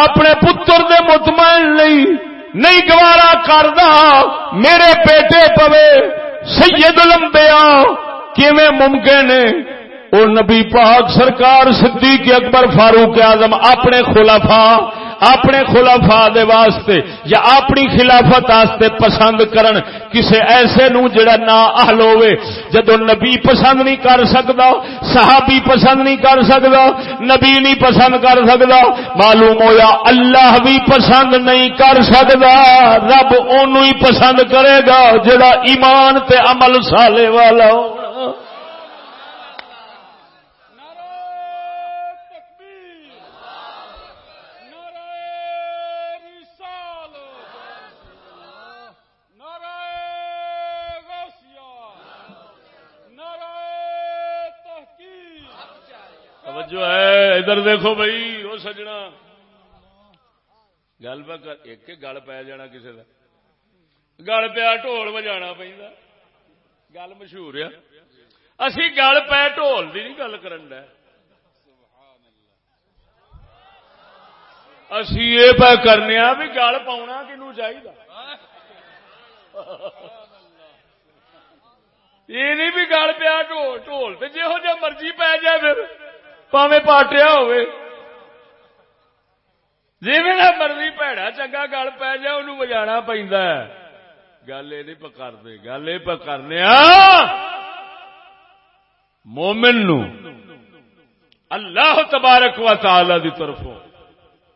اپنے پتر دے مطمئن نہیں نہیں گوارا کردا، میرے بیٹے پوے، سید الانبیاء کیویں ممکن ہے؟ او نبی پاک سرکار صدیق اکبر فاروق اعظم اپنے خلفاء اپنے خلفاء دے واسطے یا اپنی خلافت واسطے پسند کرن، کسے ایسے نو جڑا نا اہل ہوے جدو نبی پسند نہیں کر سکدا، صحابی پسند نہیں کر سکدا، نبی نہیں پسند کر سکدا، معلوم ہویا اللہ بھی پسند نہیں کر سکدا، رب اونوں ہی پسند کرے گا، جڑا ایمان تے عمل صالح والا ہو۔ ادھر دیکھو بھائی، وہ سجنا۔ گل ایک گل پی جانا کسی کا گل پیا ٹول بجا پہ گل مشہور ہے۔ اسی گل پہ ٹول کی نہیں گل کرن اسی یہ پہ کرنے بھی گل پاؤنا کنو چاہیے یہ نہیں بھی گل پیا ٹول ٹول تو جہو جہ مرضی پی جائے پھر۔ پاوے پاٹیا ہوئے۔ جی مرضی پیڑا چنگا گل پی جائے انہوں بجا پہ گل یہ نہیں پکڑتے گل یہ پکڑنے مومن نو اللہ تبارک و تعالی دی طرفوں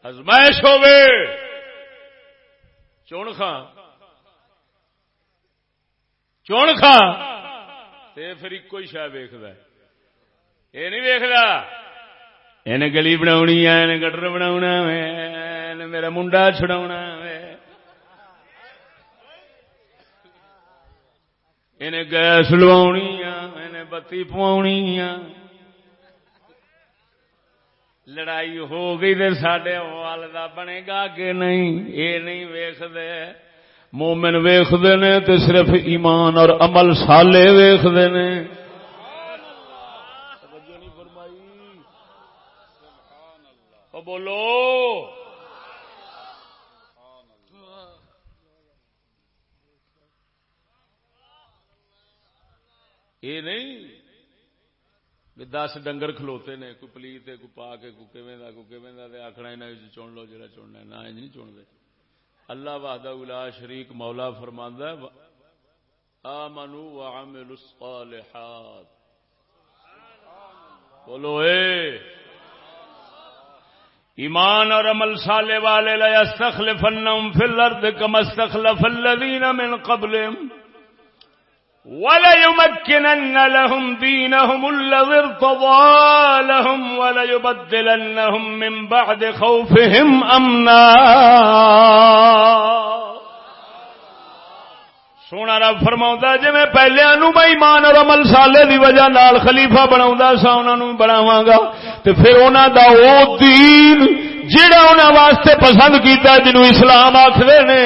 ازمائش ہوے چون خان چون خان، تے پھر ایک ہی شہ ویکد یہ نہیں ویکتا یہ گلی بنا گٹر بنا میرا منڈا چھڑا گیس لوا بتی پوانی لڑائی ہو گئی تو سڈے والدہ بنے گا کہ نہیں یہ نہیں ویختے مومن ویختے نے تو صرف ایمان اور عمل سالے ویختے نے بولو۔ یہ نہیں دس ڈنگر کھلوتے نے، کوئی پلیت کوئی پا کے کوئی کیویں دا، کوئی کیویں دا آخنا انہیں چن لو جڑا چننا نہ نہیں چن دے اللہ وحدہ الا شریک مولا فرماندا ہے، آمنوا وعملوا الصالحات۔ بولو اے۔ ایمان اور عمل صالح والے لا يستخلفنهم في الارض كما استخلف الذين من قبلهم وَلَيُمَكِّنَنَّ لَهُمْ دِينَهُمُ الَّذِي ارْتَضَىٰ لَهُمْ وَلَيُبَدِّلَنَّهُمْ مِنْ بَعْدِ خَوْفِهِمْ أَمْنًا سونا رب فرما جی میں پہلے نو میں ایمان اور عمل سالے دی وجہ نال خلیفہ بنا سا انہوں بناواں گا۔ تے پھر انہاں دا او دین جڑا انہاں واسطے پسند کیتا جنوں اسلام آخر نے،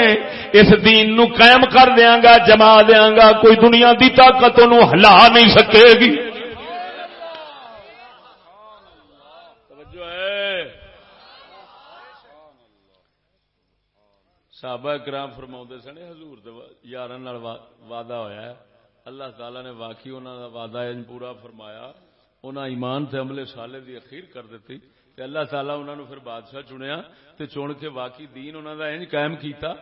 اس دین نو قائم کر دیا گا، جما دیا گا، کوئی دنیا دی طاقت ہلا نہیں سکے گی۔ صحابہ کرام فرما سن حضور یار وعدہ ہویا ہے۔ اللہ تعالی نے واقعی انہوں کا وعدہ پورا فرمایا۔ انہوں ایمان تے عملے سالے دی اخیر کر دیتی تے اللہ تعالیٰ انہوں نے پھر بادشاہ چنیا تے چن کے واقعی دین انہوں دا انج قائم کیتا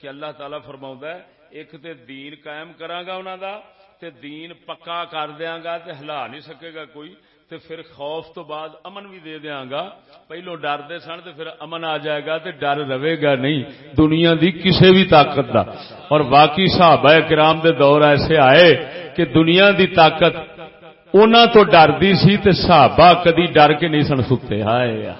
کہ اللہ تعالیٰ فرما ہے، ایک تے دین قائم کرا گا انہوں دا تے دین پکا کر دیا گا تے ہلا نہیں سکے گا کوئی۔ تے پھر خوف تو بعد امن بھی دے دیا گا۔ پہلو ڈر دے سن تے پھر امن آ جائے گا تے ڈر رہے گا نہیں۔ دنیا دی کسی بھی طاقت دا۔ اور باقی صحابہ کرام دے دور ایسے آئے کہ دنیا دی طاقت انہوں تو ڈردی سی تے صحابہ کدی ڈر کے نہیں سن سکتے۔ ہائے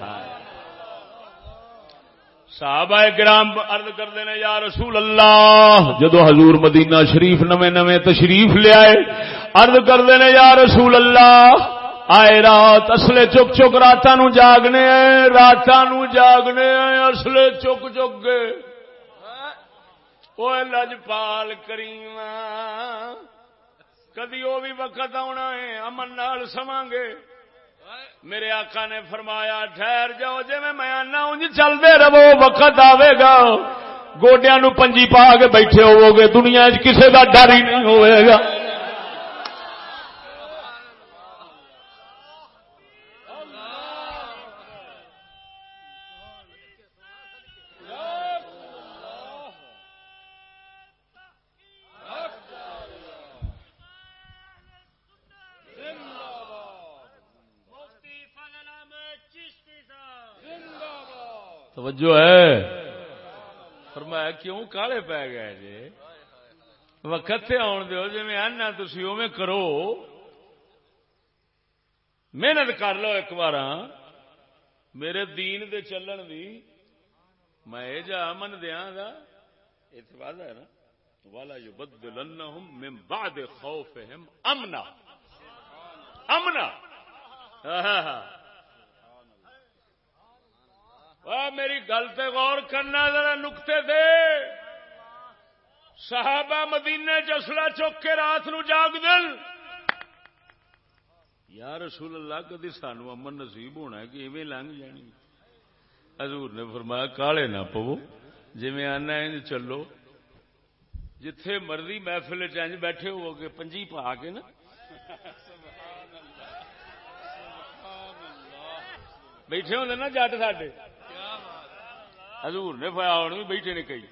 صحابہ گرام ارد کرتے ہیں، یا رسول اللہ، جدو حضور مدینہ شریف نویں نویں تشریف لیا ارد کرتے ہیں، یا رسول اللہ آئے رات اصلے چک چک رات نو جاگنے رات نو جاگنے اصلے چک چک گے لجپال کریم کدی وہ بھی وقت آنا ہے، امن نال سما گے۔ میرے آقا نے فرمایا، ٹھہر جاؤ جی میں آنا انج چلتے رہو، وقت آئے گا۔ گوڈیا نو پنجی پا کے بیٹھے ہوو گے دنیا کسی کا ڈر ہی نہیں ہوئے گا۔ توجہ ہے۔ فرمایا، کیوں کالے پی گئے جی وقت آن دو جی آنا تھی او کرو۔ محنت کر لو ایک بار میرے دین دے چلن دی میں یہ جا من دیا گا اتنے والا ہے نا۔ والا جو بدل من بعد خوفہم امنا امنا میری گل سے غور کرنا، ذرا نقطے دے۔ صحابہ مدینے چسلا چک کے رات نو جاگ دل یا رسول اللہ، کدی سانو امن نصیب ہونا ہے کہ ایویں لنگ جانی۔ حضور نے فرمایا، کالے نہ پو جی آنا چلو۔ جتھے مرضی محفل چنج بیٹھے ہو گے پنجی پا کے نا۔ بیٹھے ہوتے نا جٹ ساڈے۔ ہزور نے فیا بھی بیٹھے نے کئی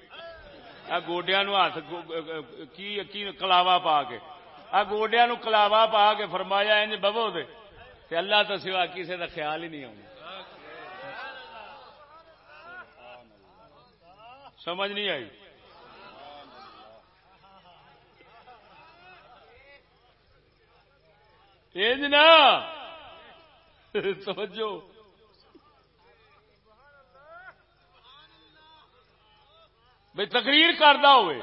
گوڈیا نو ہاتھ کی کلاوا پا کے۔ آ گوڈیا نو کلاوا پا کے فرمایا، انج ببو دے۔ اللہ تو سوا کسی کا خیال ہی نہیں آنا سمجھ نہیں آئی؟ نا۔ سمجھو بھائی تقریر کرتا ہوئے۔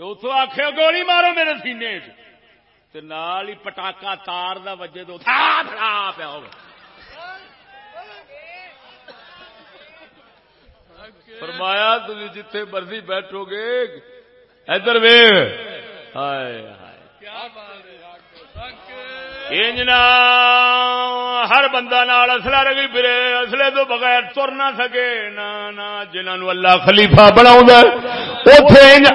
تو اتو آخ گولی مارو میرے سینے نال ہی پٹاکا تار دا وجے دو پیا ہو فرمایا تھی جتھے مرضی بیٹھو گے، ادھر وے ہائے ہائے۔ کیا بات انجنا ہر بندہ نال اصلا رگی پھرے اصلے تو بغیر تر نہ سکے۔ نہ جنہوں اللہ خلیفہ بنا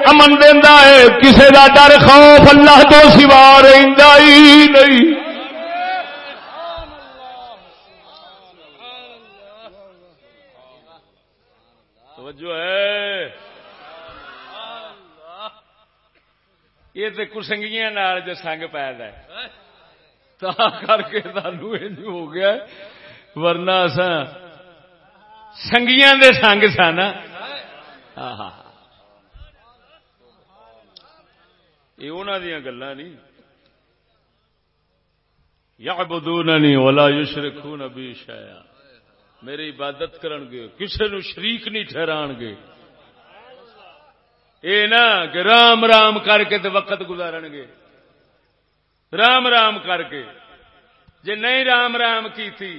امن دینا ہے۔ کسی کا ڈر، خوف اللہ تو سوا رہی نہیں۔ توجہ ہے۔ یہ تو کسنگیاں جو سنگ پیدا ہے۔ کر کے سانو ہو گیا ورنہ سنگیا دے سنگ سن یہ انہوں دیا گلا نہیں یا بدو نہیں یوشر خون ابھی شایا میری عبادت کرن گے کسی نو شریک نہیں ٹھہران گے اے نا کہ رام رام کر کے وقت گزارن گے رام رام کر کے جی نہیں رام رام کی تھی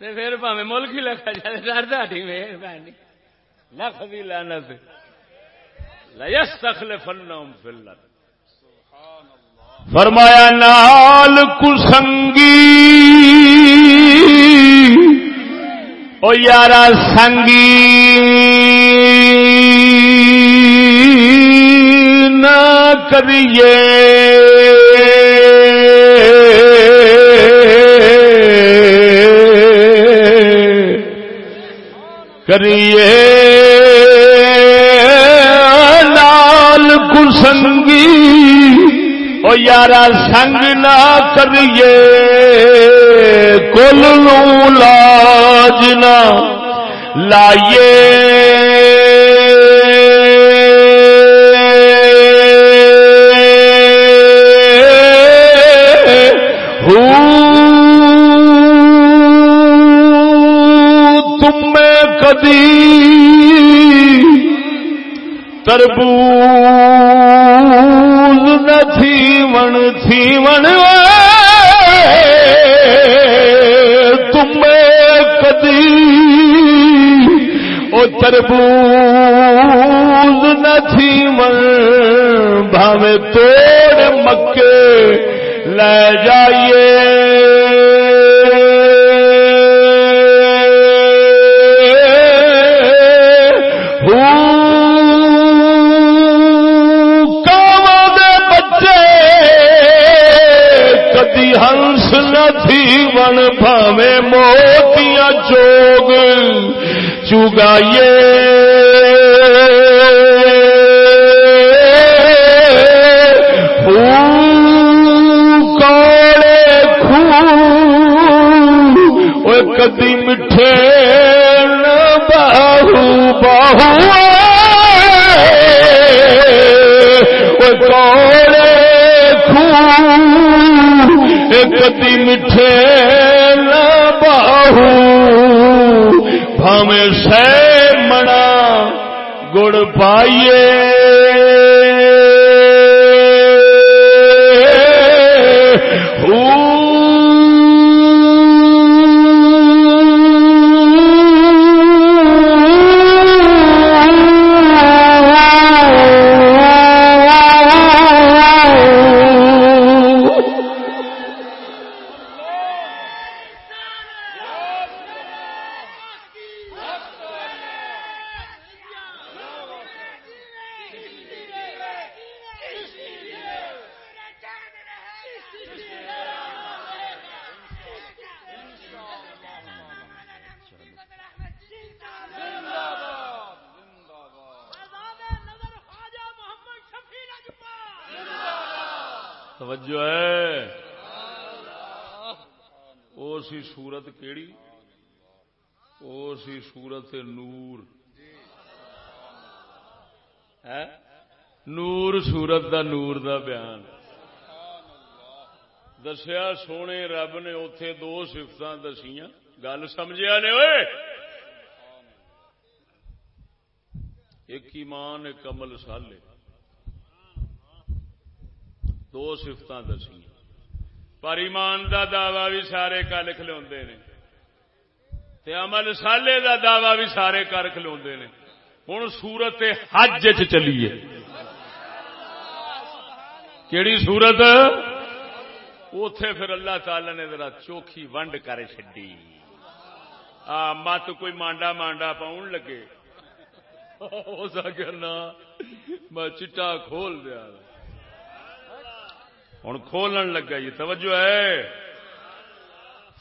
پھر پہ ملک ہی لکھا جائے، ڈر ڈاٹی مہربانی۔ لکھ بھی لانا لس تخل فلم فلر فرمایا، نال کسنگی او یارا، سنگی۔ کریے۔ کریے۔ لال کسنگی او یارا سنگ نہ کریے۔ کل لاج نہ لائیے۔ تم میں کدی تربوز نہ تھیون تھیون تمہیں کدی او تربوز نہ تھیون، بھاوے توڑ مکے۔ لے جائیے۔ تھیون بھاوے موتیاں چوگ چگائیے کدی مٹھے باہو باہو کوڑے کدی مٹھے باہو بھاوے سہ منا گڑ پائیے۔ سی سورت کیڑی؟ وہ سی سورت نور۔ نور سورت دا نور دا بیان۔ دسیا سونے رب نے اتے دو سفت دسیاں۔ گل سمجھا نے ایک ایمان، ایک عمل سالے دو سفت دسی پر ایمان دا دعوی بھی سارے کر کھلو عمل سالے دا دعوی بھی سارے کر کھلو نے۔ ہوں سورت حج چلیے کیڑی سورت؟ اتے پھر اللہ تعالی نے ذرا چوکھی ونڈ کر چڈی آ، مت کوئی مانڈا مانڈا پاؤن لگے۔ ہو سکنا میں چٹا کھول دیا۔ ہوں کھولن لگا یہ توجہ ہے۔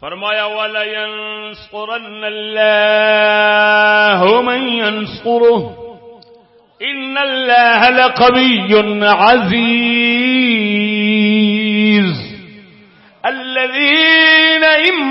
فرمایا والا ينصرن الله من ينصره إن الله لقوي عزيز الذين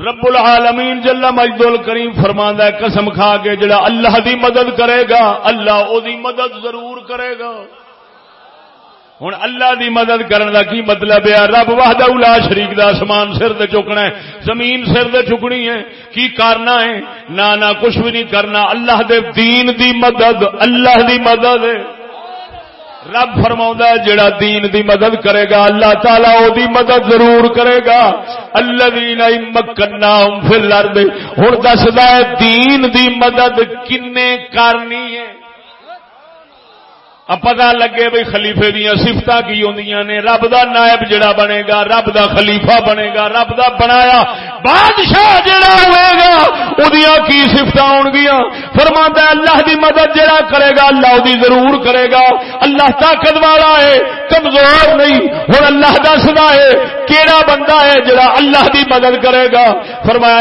رب العالمین جل مجد کریم فرما ہے، قسم کھا کے جڑا اللہ دی مدد کرے گا، اللہ او دی مدد ضرور کرے گا۔ ہوں اللہ دی مدد کرنے کا کی مطلب ہے، رب واہدہ الا شریک دا سمان سر دے چکنا ہے، زمین سر دے چکنی ہے۔ کی کرنا ہے؟ نہ نہ کچھ بھی نہیں کرنا۔ اللہ دے دین دی مدد، اللہ دی مدد ہے۔ رب فرما جڑا دین دی مدد کرے گا، اللہ تعالیٰ او دی مدد ضرور کرے گا۔ اللہ دینا مکنا فل ہوں دستا ہے دین دی مدد کن کرنی ہے۔ پتا لگے بھائی خلیفے دیا سفت کی ہوں نے۔ رب دا نائب جڑا بنے گا، رب دا خلیفہ بنے گا، رب دا بنایا۔ بادشاہ جڑا ہوئے گا ادیا کی سفت آن گیا فرما اللہ دی مدد جڑا کرے گا، اللہ دی ضرور کرے گا۔ اللہ طاقت والا ہے، کمزور نہیں۔ ہوں اللہ دستا ہے، کیڑا بندہ ہے جڑا اللہ دی مدد کرے گا۔ فرمایا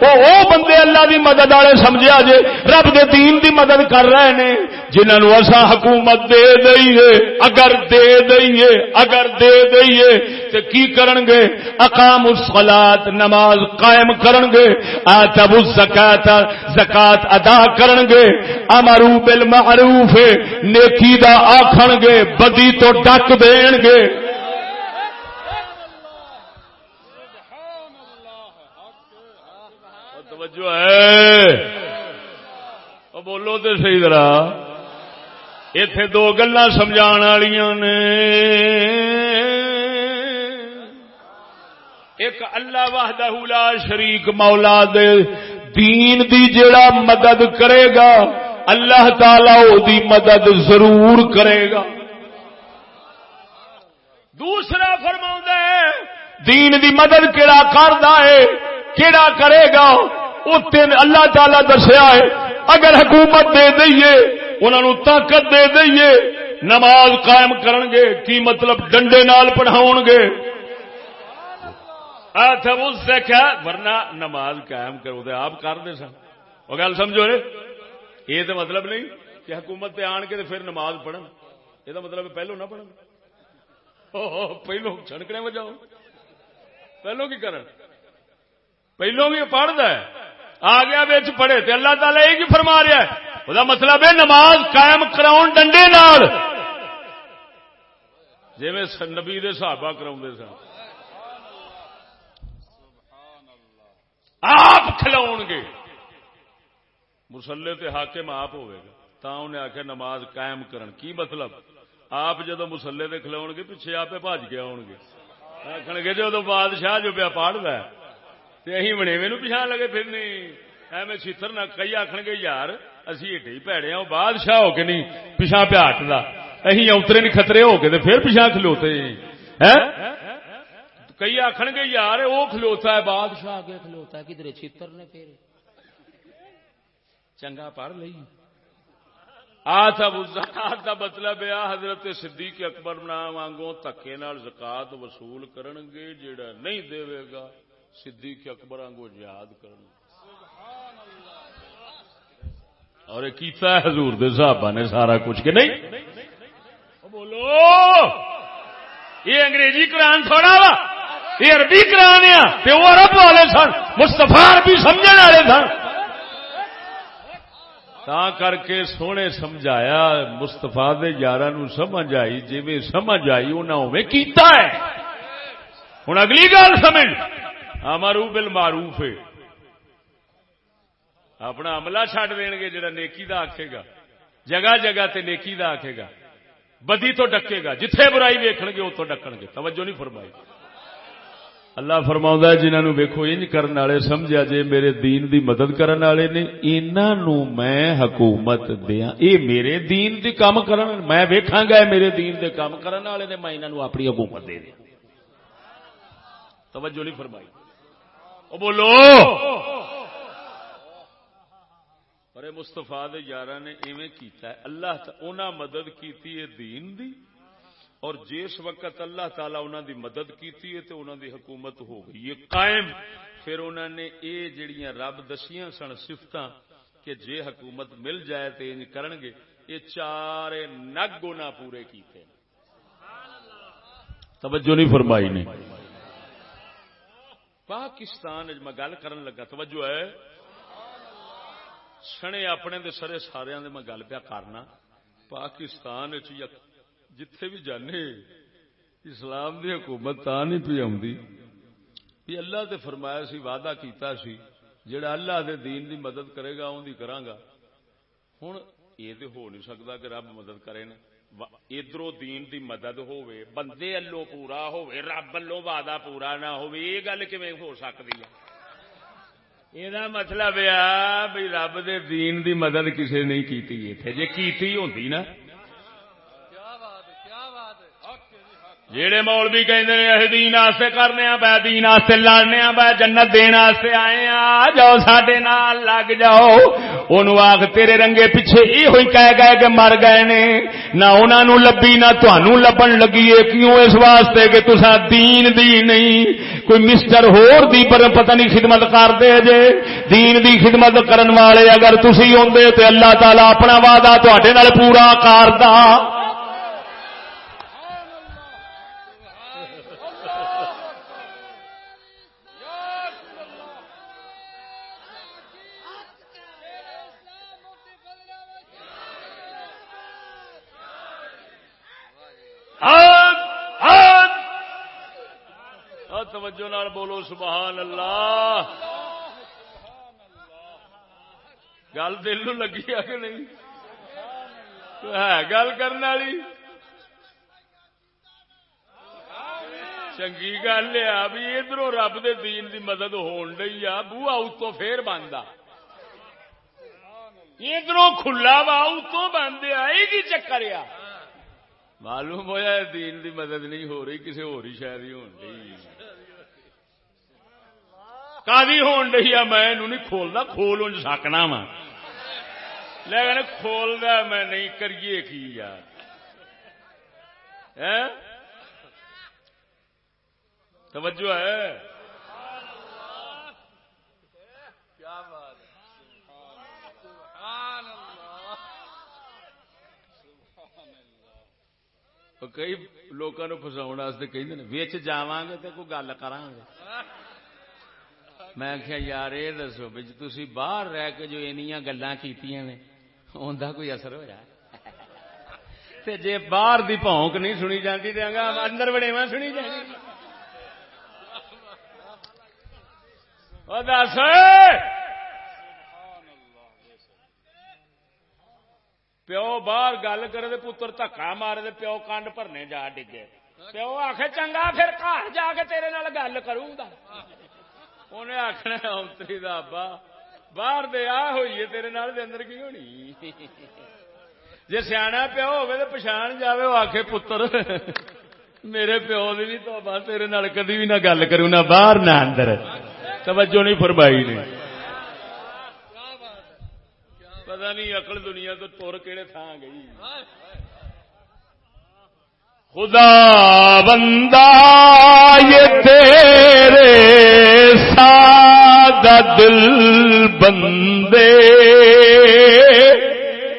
وہ بندے اللہ دی مدد والے سمجھا جے۔ رب دے دین دی مدد مدد کر رہے ہیں جنہوں اصا حکومت دے دئیے، اگر دے دئیے، اگر دے دئیے تو کی کرن گے؟ اقام الصلاۃ نماز قائم کرن گے، آتب الزکات زکات ادا کرن گے، امرو بالمعروف، نیکی دا آکھن گے، بدی تو ڈک دین گے۔ توجہ ہے۔ بولو تو سی طرح اتے دو گلا سمجھا نے ایک اللہ واہدہ لا شریک مولا دے دین دی جڑا مدد کرے گا اللہ تعالی او دی مدد ضرور کرے گا دوسرا فرما ہے دین دی مدد کہڑا کردا ہے کہڑا کرے گا اللہ تعالی دسیا ہے اگر حکومت دے دئیے انہوں طاقت دے دئیے، نماز قائم کرن گے، کی مطلب ڈنڈے نال پڑھاؤ گے؟ سے کیا؟ ورنہ نماز قائم کرو دے آپ کر دے سن۔ وہ گل سمجھو رے یہ تو مطلب نہیں کہ حکومت تے آن کے پھر نماز پڑھن۔ یہ تو مطلب پہلو نہ پڑھن۔ پہلو چھڑکنے بجاؤ پہلو کی کرن؟ پہلو بھی پڑھتا ہے۔ آ گیا بچ پڑھے تو اللہ تعالی یہ فرما رہا ہے؟ وہ مطلب ہے نماز قائم کراؤ ڈنڈے نال۔ جی میں نبی دے صحابہ کراؤ سن۔ آپ کھلاؤ گے۔ مسلے تے حاکم آپ ہوئے گا۔ تا انہیں آخیا نماز قائم کرن۔ کی مطلب؟ آپ جدو مسلے تے کھلاؤ گے، پیچھے آپ بھاج کے آؤ گے۔ آخر گے جدو بادشاہ جو پیا پاڑ ہے۔ بنےوے نو پچھا لگے پھر نہیں ایویں چیتر نہ کئی آخر گے، یار، اسی ایڈے ہی پیڑے ہوں بادشاہ ہو کے نہیں پچھا پیا ہٹتا اہی اترے نہیں خطرے ہو کے پھر پچھا کھلوتے کئی آخر گے، یار وہ کھلوتا ہے، بادشاہ کے کھلوتا ہے کدھر چھتر نے پھر؟ چنگا پڑھ لی آتا مطلب ہے، حضرت صدیق اکبر نام وانگوں تکے نال زکات وصول کرن گے، جیڑا نہیں دے گا۔ صدیق اکبر آنگوں یاد کرن اور کیتا ہے حضور دے صحابہ نے سارا کچھ کہ نہیں؟ بولو۔ یہ انگریزی قرآن تھوڑا وا۔ یہ عربی قرآن ہے۔ وہ عرب والے سن۔ مستفا عربی سمجھنے والے سن۔ تا کر کے سونے سمجھایا مستفا یار سمجھ آئی جی سمجھ آئی انہیں کیتا ہے۔ ہوں اگلی گل سمجھ۔ امارو بل معروف ہے۔ اپنا عملہ چڈ دین گے جڑا نیکی دا آکھے گا۔ جگہ جگہ تے نیکی دا آکھے گا۔ بدی تو ڈکے گا۔ جتھے برائی ویکھن گے اتوں ڈکن گے۔ توجہ نہیں فرمائی۔ اللہ فرما جنہوں ویکو انج کرنے والے، سمجھا جے میرے دین دی مدد کرنے والے نے انہوں میں حکومت دیا اے میرے دین دی کام کرن، میں ویکھاں گا میرے دین دے کام کرنے والے نے، میں انہوں اپنی حکومت دے دیا توجہ نہیں فرمائی۔ او بولو. پر مستفا یار نے ایویں کیتا ہے اللہ انہاں مدد کیتی ہے دین دی اور جس وقت اللہ تعالی انہوں دی مدد کی تو انہوں دی حکومت ہو گئی یہ قائم۔ پھر انہوں نے یہ جڑیاں رب دسیاں سن سفت کہ جے حکومت مل جائے تو انج کرن گے یہ چار نگ گنا پورے کیتے توجہ نہیں فرمائی نے۔ پاکستان میں گل کرن لگا، توجہ ہے۔ سنے اپنے دے سرے سارے دے میں گل پیا کرنا۔ پاکستان جتھے بھی جانے، اسلام دی حکومت تا نہیں پی آئی اللہ تے فرمایا سی، وعدہ کیتا سی جڑا اللہ دے دین دی مدد کرے گا ان کراں گا۔ ہن یہ تے ہو نہیں سکتا کہ رب مدد کرے نا۔ ادھر دین دی مدد ہوئے بندے الو پورا ہوئے رب الو وعدہ پورا نہ ہوئے یہ گل کیویں ہو سکتی ہے؟ مطلب یہ مطلب ہے بھائی رب دے دین دی مدد کسے نہیں کیتی ہے جی کیتی ہوتی نا جہے مول بھی کہ دین آستے کرنے بہ دین آستے لڑنے بہ جنت دین آستے آئے آ جاؤ سڈے نال لگ جاؤ۔ ان آخ تیرے رنگے پیچھے یہ ہوئی کہہ گئے کہ مر گئے نے۔ نہ انہوں لبی نہ تنوع لبن لگی ہے۔ کیوں اس واسطے کہ تسا دین دی نہیں؟ کوئی مسٹر ہور دی پر پتہ نہیں خدمت کرتے جے۔ دین دی خدمت کرن والے اگر تسی ہوندے تے اللہ تعالی اپنا وعدہ تے پورا کردا توجہ نال بولو سبحان اللہ گل دل لگی ہے کہ نہیں؟ ہے گل کرنے والی۔ چنگی گل ہے بھی ادھر رب دے دین دی مدد ہون ڈی آ بوا اتو پھر بند ادھر کھلا وا اتو بند آئی کی چکر آ۔ معلوم ہوا دین دی مدد نہیں ہو رہی کسی ہو رہی شاید ہی ہو کدی ہون ڈی ہے میں نہیں کھولتا کھول ان سکنا وا۔ لیکن کھولدا میں نہیں کریے کی یار؟ توجہ ہے؟ کئی لوگوں فساؤ کہ جا گے تو کوئی گل کر میں آخیا یار یہ دسو بچ تھی باہر رہ کے جو گلا کی کوئی اثر ہوا جی باہر دی پونک نہیں سنی جاتی اندر بڑے میں سنی جانی دس پیو باہر گل کرے پتر دکا مارے پیو کنڈ بھرنے جا ڈگے۔ پیو آخ چنگا پھر گھر جا کے تیرے گل کروں گا۔ انہیں آخنا اتری دبا باہر دے آ ہوئی ہے تیرے نال دے اندر کی ہونی جی سیا پیا ہو پچھان جائے وہ آخ پتر میرے پیو نے بھی تو تیرے نال کدی بھی نہ گل کروں نہ باہر نہ اندر توجہ نہیں فرمائی نے پتا نہیں اکل دنیا تو تر کہڑے تھان گئی خدا بندہ یہ تیرے سادہ دل بندے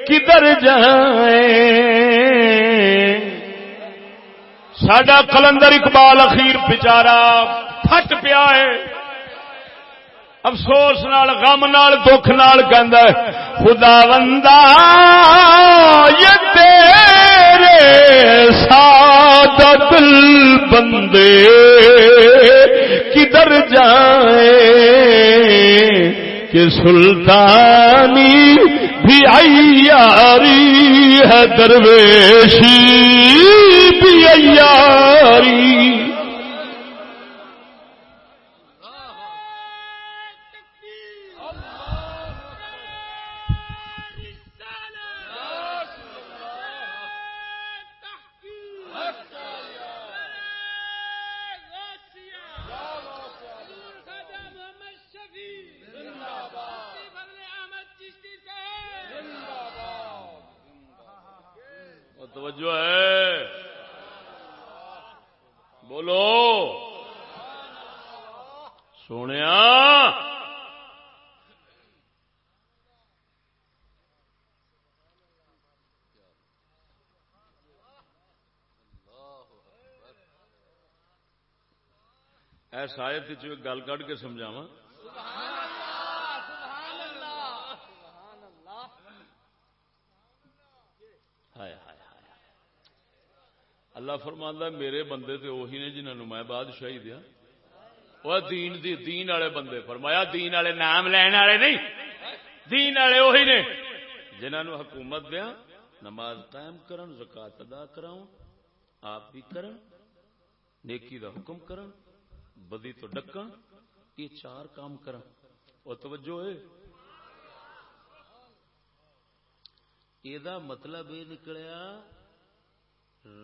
کدھر جائیں؟ سڈا کلندر اقبال اخیر بچارا پھٹ پیا ہے۔ افسوس نال، غم نال، دکھ نال ہے خدا بندہ یہ تیرے سات دل بندے کہ سلطانی بھی ہے درویشی۔ ایس آیت گل کھ کے سمجھاوا اللہ فرمانا میرے بندے تو وہی نے جنہوں میں بادشاہی دیا۔ وہ دین دی، دین والے بندے۔ فرمایا، دین والے نام لین والے نہیں۔ دین والے وہی نے۔ جنہوں حکومت دیا نماز قائم کرن، زکات ادا کراؤ آپ بھی کرن، نیکی دا حکم کرن۔ بدی تو ڈکن یہ چار کام کرن اور توجہ ہے۔ یہ مطلب یہ نکلیا،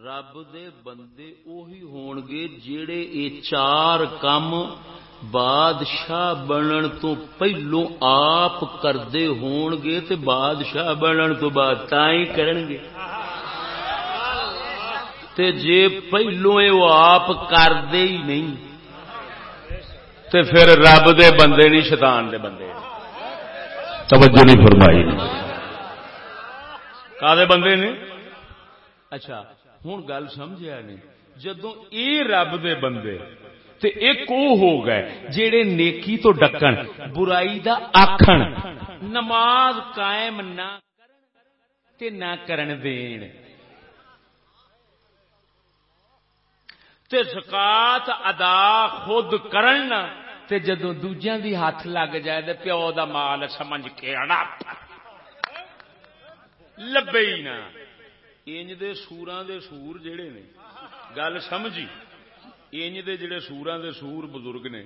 رب دے بندے اوہی ہون گے جیڑے اے چار کام بادشاہ بنن تو پہلو آپ کردے ہون گے تے بادشاہ بنن تو بعد تائیں کرن گے تے جے پہلو اے وہ آپ کردے ہی نہیں۔ تے پھر رب دے بندے نہیں، شیطان دے بندے توجہ نہیں فرمائی۔ کا بندے نے؟ اچھا ہوں گل سمجھا نہیں جدو یہ رب دے بندے، تے ایک وہ ہو گئے جیڑے نیکی تو ڈکن، برائی دا آکھن، نماز قائم نہ تے نہ کرن دین۔ تے زکات ادا خود کرن نہ تے جدو دوجیاں دی ہاتھ لگ جائے تے پیو دا مال سمجھ کے اڑا لبے ہی نہ انج دے سوراں دے سور جڑے نے۔ گل سمجھی۔ انج دے جڑے سوراں دے سور بزرگ نے۔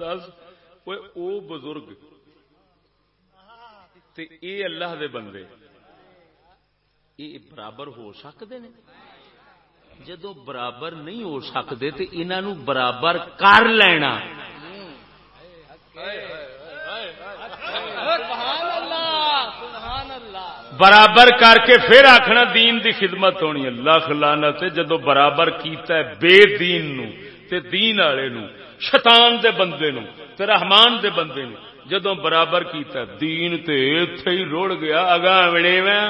دس۔ او بزرگ۔ تے اے اللہ دے بندے۔ اے برابر ہو سکتے ہیں جدو برابر نہیں ہو سکتے تو انہوں برابر کر لینا۔ برابر کر کے پھر آخنا دین دی خدمت ہونی اللہ خلانا سے جدو برابر کیتا ہے بے دین نو تے دین والے نو، شیطان دے بندے نو تے رحمان دے بندے نو۔ جدو برابر کیتا ہے، دین تے ایتھے ہی روڑ گیا، اگاں وڑے میں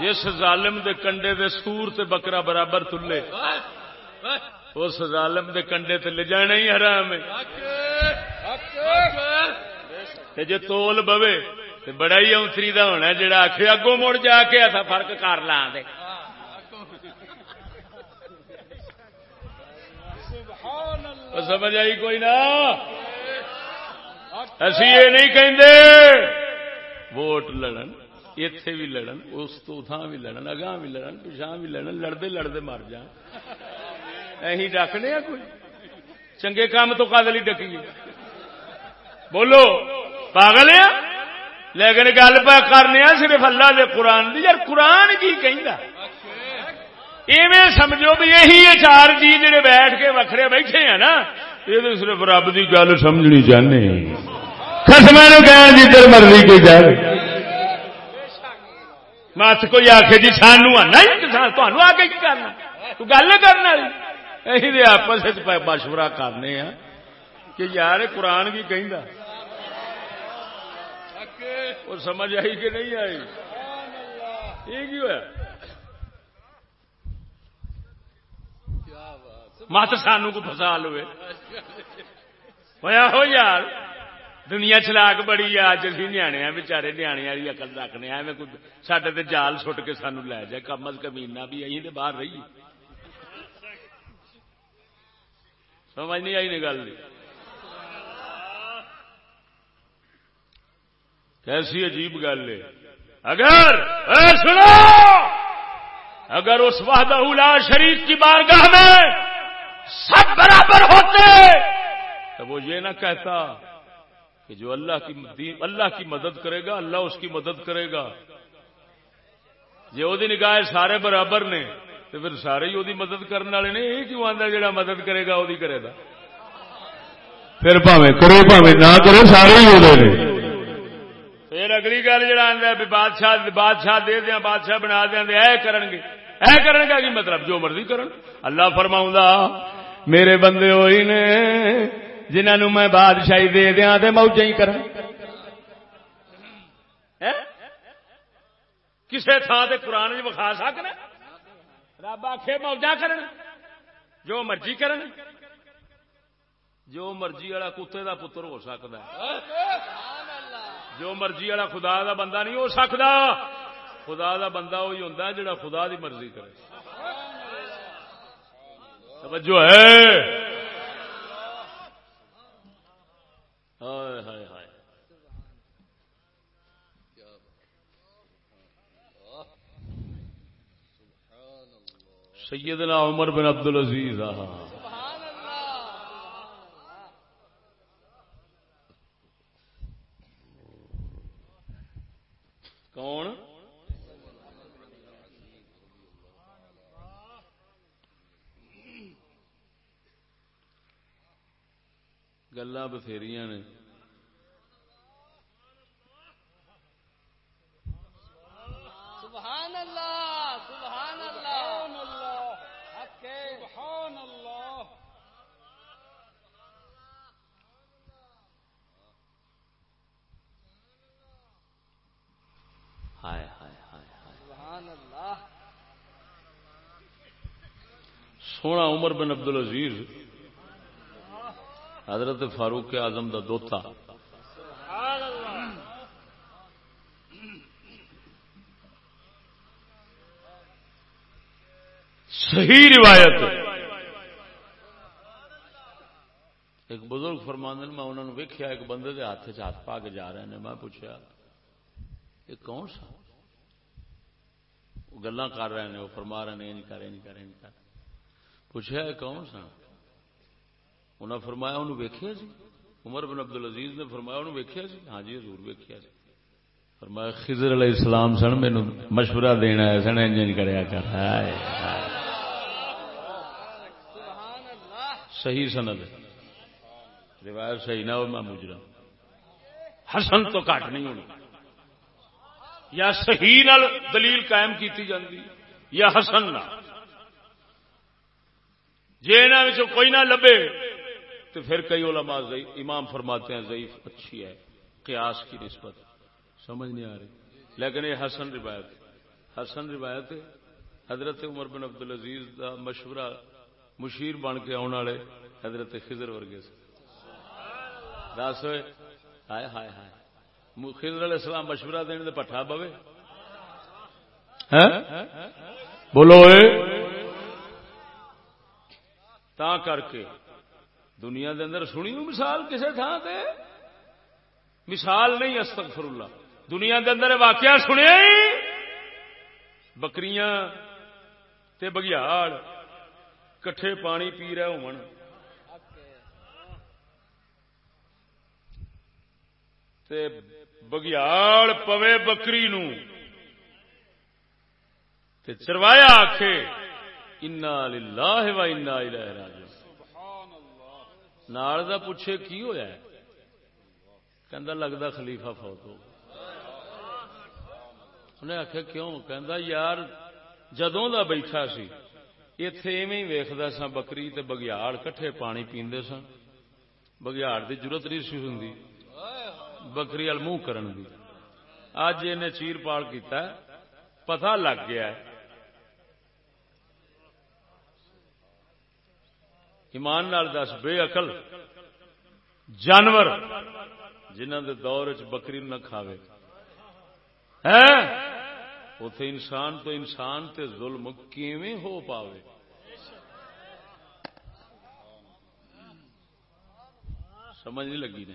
جس ظالم دے کنڈے دے سور تے بکرا برابر تلے، اس ظالم دے کنڈے تے لے جانا ہی حرام ہے۔ جی تول بوے تو بڑا ہی اونتری دا ہونا جڑا آخ اگوں مڑ جا کے ایسا فرق کر لا دے۔ سمجھ آئی کوئی نہ اسی یہ نہیں کہیں ووٹ لڑن۔ اتے بھی لڑن، اس تو تھان بھی لڑن، اگاں بھی لڑن پچھا بھی لڑن لڑتے لڑتے مر جان ڈکنے کوئی؟ چنگے کام تو کدلی ڈکی بولو، پاگل ہے لیکن گل پہ کرنے صرف اللہ دے قرآن دی، یار قرآن کی ایویں سمجھو بھی یہی چار جی جڑے بیٹھ کے وکھرے بیٹھے ہیں نا، یہ تو صرف رب کی گل سمجھنی چاہنے خسم جدھر مرضی کوئی گل مت کوئی آخ جی سانو آنا تمہوں آگے کی کرنا؟ تو گل کرنا یہی آپس مشورہ کرنے ہیں کہ یار قرآن کی کہ اور سمجھ آئی کہ نہیں آئی؟ یہ کی ہوا مت سانو کو فسا لو ہوا ہو یار۔ دنیا چلاک بڑی ہے اج اسی نیا بچارے نیا والی اقل رکھنے ایویں کوئی سڈے تے جال سٹ کے سانو لے جائے، کم از کم اینا بھی اہ باہر رہی۔ سمجھ نہیں آئی گل؟ کیسی عجیب گل ہے۔ اگر، اے سنو! اگر اس وحدہ لا شریف کی بارگاہ میں سب برابر ہوتے، تو وہ یہ نہ کہتا کہ جو اللہ کی اللہ کی مدد کرے گا، اللہ اس کی مدد کرے گا۔ جی وہ نگاہ سارے برابر نے، تو پھر سارے ہی وہ مدد کرنے والے نے، یہ کیوں آتا جا مدد کرے گا وہ کرے گا؟ پھر پاوے کرے پاوے نہ کرے سارے ہی وہ پھر اگلی گل جہاں آتا ہے بادشاہ بادشاہ دے دیا بادشاہ بنا دیا اے کرن گے۔ اے کرن گا کی مطلب؟ جو مرضی کرن۔ اللہ فرماؤں میرے بندے ہوئی نے جنہوں میں بادشاہی دے دیا تو موجہ ہی کر کسی تھان سے قرآن وکھا سکنا؟ رب آخ موجہ کر جو مرضی کر جو مرضی والا کتے دا پتر ہو سکتا ہے۔ جو مرضی والا خدا دا بندہ نہیں ہو سکتا خدا دا بندہ وہی ہوں جڑا خدا دی مرضی کرے۔ توجہ ہے؟ سیدنا عمر بن عبد العزیز کون؟ گلا بتھیری نے۔ سبحان اللہ سبحان اللہ سبحان اللہ ہائے ہائے ہائے۔ سبحان اللہ سونا عمر بن عبد العزیز حضرت فاروق اعظم دا دوتا۔ صحیح روایت ایک بزرگ فرمان میں انہوں نے ویکیا ایک بندے دے ہاتھ چ ہاتھ پا کے جا رہے ہیں میں پوچھا یہ کون سا؟ وہ گلا کر رہے ہیں وہ فرما رہے ہیں نہیں کر رہے نہیں کر رہے نہیں کر۔ پوچھا یہ کون سا؟ انہیں فرمایا انہوں ویکیا جی؟ عمر بن عبد العزیز نے فرمایا انہوں ویکیا جی؟ ہاں جی حضور ویکیا جی۔ فرمایا خضر علیہ السلام سن مینو مشورہ دینا ہے سن انجن کریا کر۔ صحیح سند روایت صحیح نہ ہو، میں مجرم۔ حسن تو کٹ نہیں ہونی۔ یا صحیح نال دلیل قائم کیتی جاندی، یا حسن نہ جی کوئی نہ لبے تو پھر کئی علماء امام فرماتے ہیں ضعیف اچھی ہے قیاس کی نسبت۔ سمجھ نہیں آ رہی۔ لیکن یہ حسن روایت حسن روایت حضرت عمر بن عبد العزیز کا مشورہ مشیر بن کے آنے والے حضرت خضر ورگے سے۔ دس ہوئے۔ ہائے ہائے ہائے۔ خضر علیہ السلام مشورہ دینے پٹھا پوے بولو۔ تا کر کے دنیا دے اندر سنی مثال کسے تھا تے؟ مثال نہیں استغفر اللہ دنیا دے اندر واقعہ سنیا بکریاں تے بگیاڑ، کٹھے پانی پی رہے ہو تے بگیاڑ پوے بکری نو تے چروایا آخ ان لاہ و ان لہرا نال دا پوچھے کی ہویا ہے؟ کہندا لگدا خلیفہ فوت ہو۔ انہیں آخیا کیوں؟ کہندا یار جدوں دا بیٹھا سی اتے ایویں ویختا سا بکری تے بگیاڑ کٹھے پانی پیندے سن بگیاڑ دی ضرورت نہیں سی ہوں بکری وال منہ کرن دی۔ اج یہ چیر پال کیتا پتہ لگ گیا ہے ایمان نال دس، بے اقل جانور جنہ دے دور چ بکری نہ کھاوے۔ اتے انسان تو انسان تے ظلم کیویں ہو پاوے؟ سمجھ نہیں لگی نے؟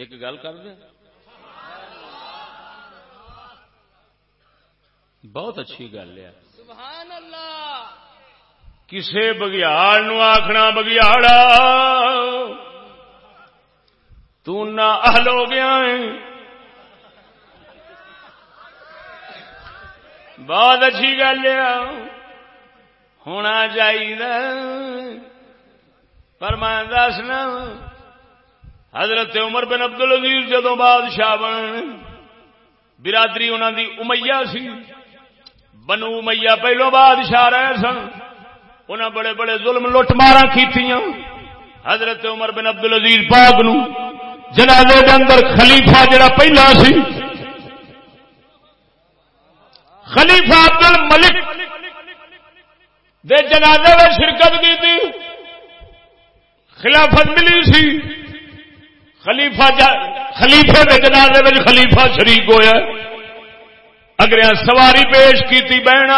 ایک گل کر دیں بہت اچھی گل ہے۔ سبحان اللہ کسے بگیاڑ نو آخنا بگیاڑا۔ تہل ہو گیا بہت اچھی گل ہے۔ ہونا چاہیے۔ پر میں دسنا حضرت عمر بن عبد العزیز جدو بادشاہ بن برادری انہوں دی امیہ سی۔ بنو امیہ پہلو بادشاہ رہے سن انہوں بڑے بڑے ظلم لٹ مارا کی حضرت عمر بن عبد العزیز پاک نو جنازے کے اندر خلیفہ جڑا پہلا سی۔ خلیفہ عبد الملک دے جنازے میں شرکت کی تھی خلافت ملی سی۔ خلیفہ خلیفے کے جنازے میں خلیفہ شریک ہوا اگر سواری پیش کی بہن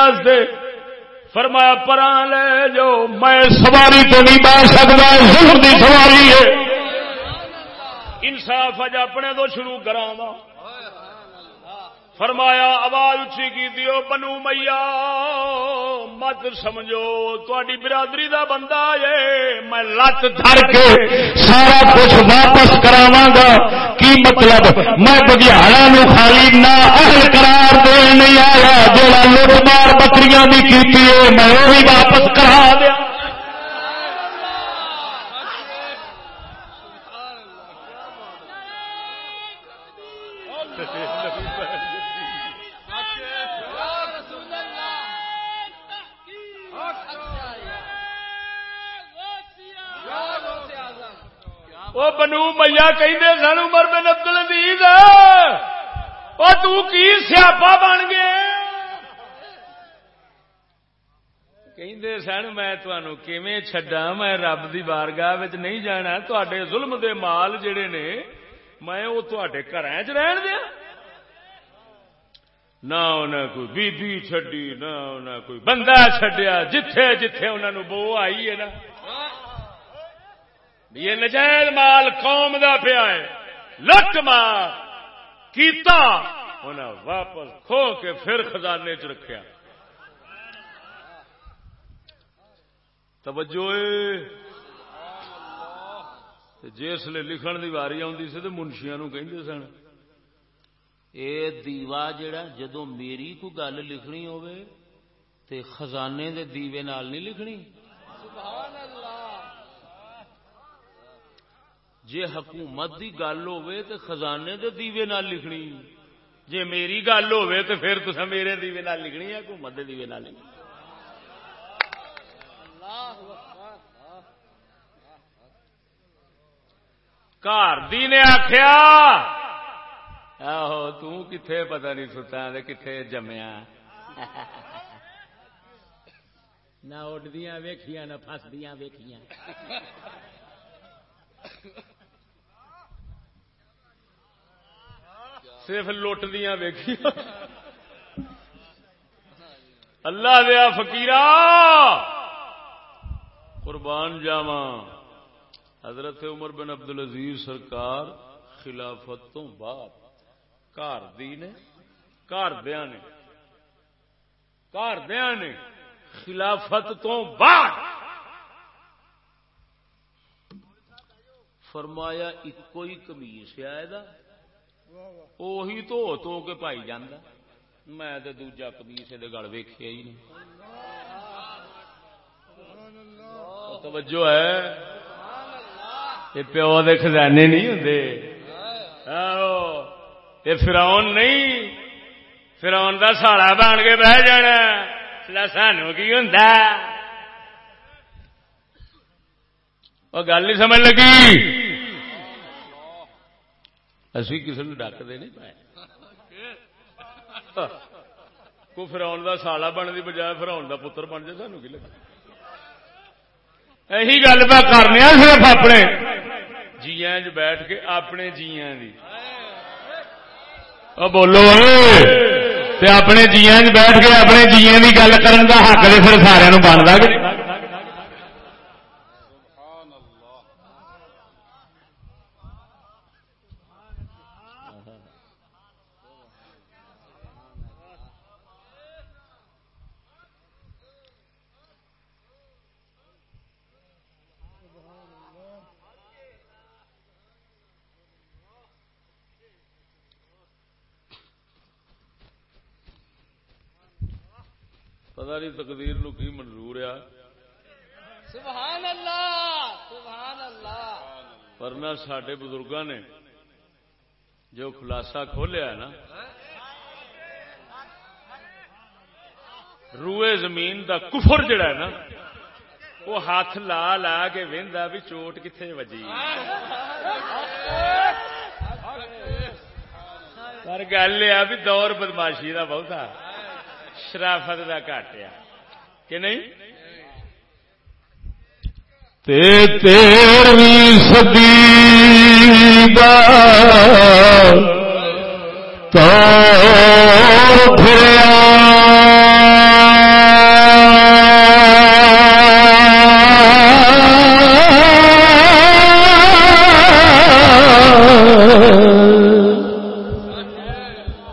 فرمایا پرا لے جو، میں سواری تو نہیں بہ سکتا سواری ہے۔ انصاف اج اپنے تو شروع کرا فرمایا، آواز اچھی کی دیو، بنو میا مت سمجھو تاری برادری دا بندہ ہے، میں لت دھر کے سارا کچھ واپس کراوا گا۔ کی مطلب؟ میں بگیاڑا نو خالی نہ اہل قرار دے نہیں آیا جا لوٹ مار بکریاں بھی کی میں وہ بھی واپس کرا دیا وہ بنو میا کہ سن عمر بن عبد العزیز وہ تو کی بن گئے سن، میں چڈا میں رب دی بارگاہ نہیں جانا۔ تے ظلم دے مال جڑے نے، میں وہ تے گھر چ دیا۔ نہ کوئی بی چڈی نہ کوئی بندہ چڈیا جتھے جتھے انہوں بو آئی ہے نا۔ یہ نجائز مال قوم دا پیا ہے۔ لٹ مار، کیتا۔ انہیں واپس کھو کے پھر خزانے چ رکھیا۔ توجہ جسے لکھن دی واری آتی سی تو منشیا نو سن۔ اے دیوا جڑا جدو میری کوئی گل لکھنی ہوئے تے خزانے دے دیوے نال نہیں لکھنی۔ سبحان اللہ جے حکومت دی گل ہوے تے خزانے دے دیوے نال لکھنی۔ جے میری گل ہوے تے پھر تسا میرے دیوے نال لکھنی ہے حکومت دے دیوے نال لکھنی گھر دی نے آخیا آہو تتے پتا نہیں ستا کتنے جمیا نہ اڈدیاں ویکھیاں، نہ فسدیاں ویکھیاں۔ صرف لٹ دیا ویکھی اللہ دیا فکیر قربان جاوا حضرت عمر بن عبد العزیز سرکار خلافت تو بعد۔ گھر دی نے گھر دیا نے۔ گھر دیا نے۔ خلافت تو بعد۔ فرمایا ایک ہی کمیس آئے تو تو کے پائی جانا میں دوجا کمیس یہ گل ویخیا ہی نہیں توجہ ہے یہ پیو دے خزانے نہیں ہوں یہ فراؤن نہیں فراؤن کا ساڑا بن کے بہ جانا سانو کی ہوں وہ گل نہیں سمجھ لگی اسی کسی نے ڈکتے نہیں پائے کو فراؤن کا سالا بننے کی بجائے فراؤن کا پتر بن جائے سانو کی لگا یہی گل پہ کرنے صرف اپنے جیاں بیٹھ کے اپنے جیاں دی بولو اپنے جیاں بیٹھ کے اپنے جیاں کی گل کرنے کا حق پھر سارا بنتا پتا تقدیر نو کی منظور آ سبحان اللہ سبحان اللہ۔ ورنہ سڈے بزرگ نے جو خلاصہ کھولیا ہے نا روئے زمین دا کفر جڑا ہے نا وہ ہاتھ لا لا کے وہدا بھی چوٹ کتنے وجی۔ پر گل یہ بھی دور بدماشی کا بہت شرافت کا آ کہ نہیں؟ تیرویں سدی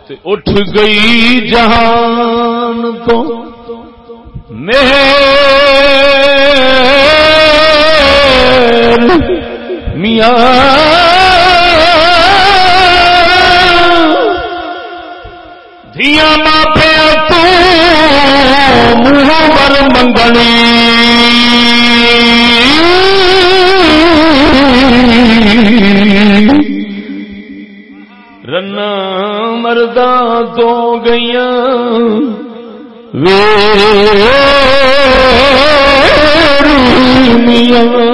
تو اٹھ گئی جہان تو تو گئی ویریاں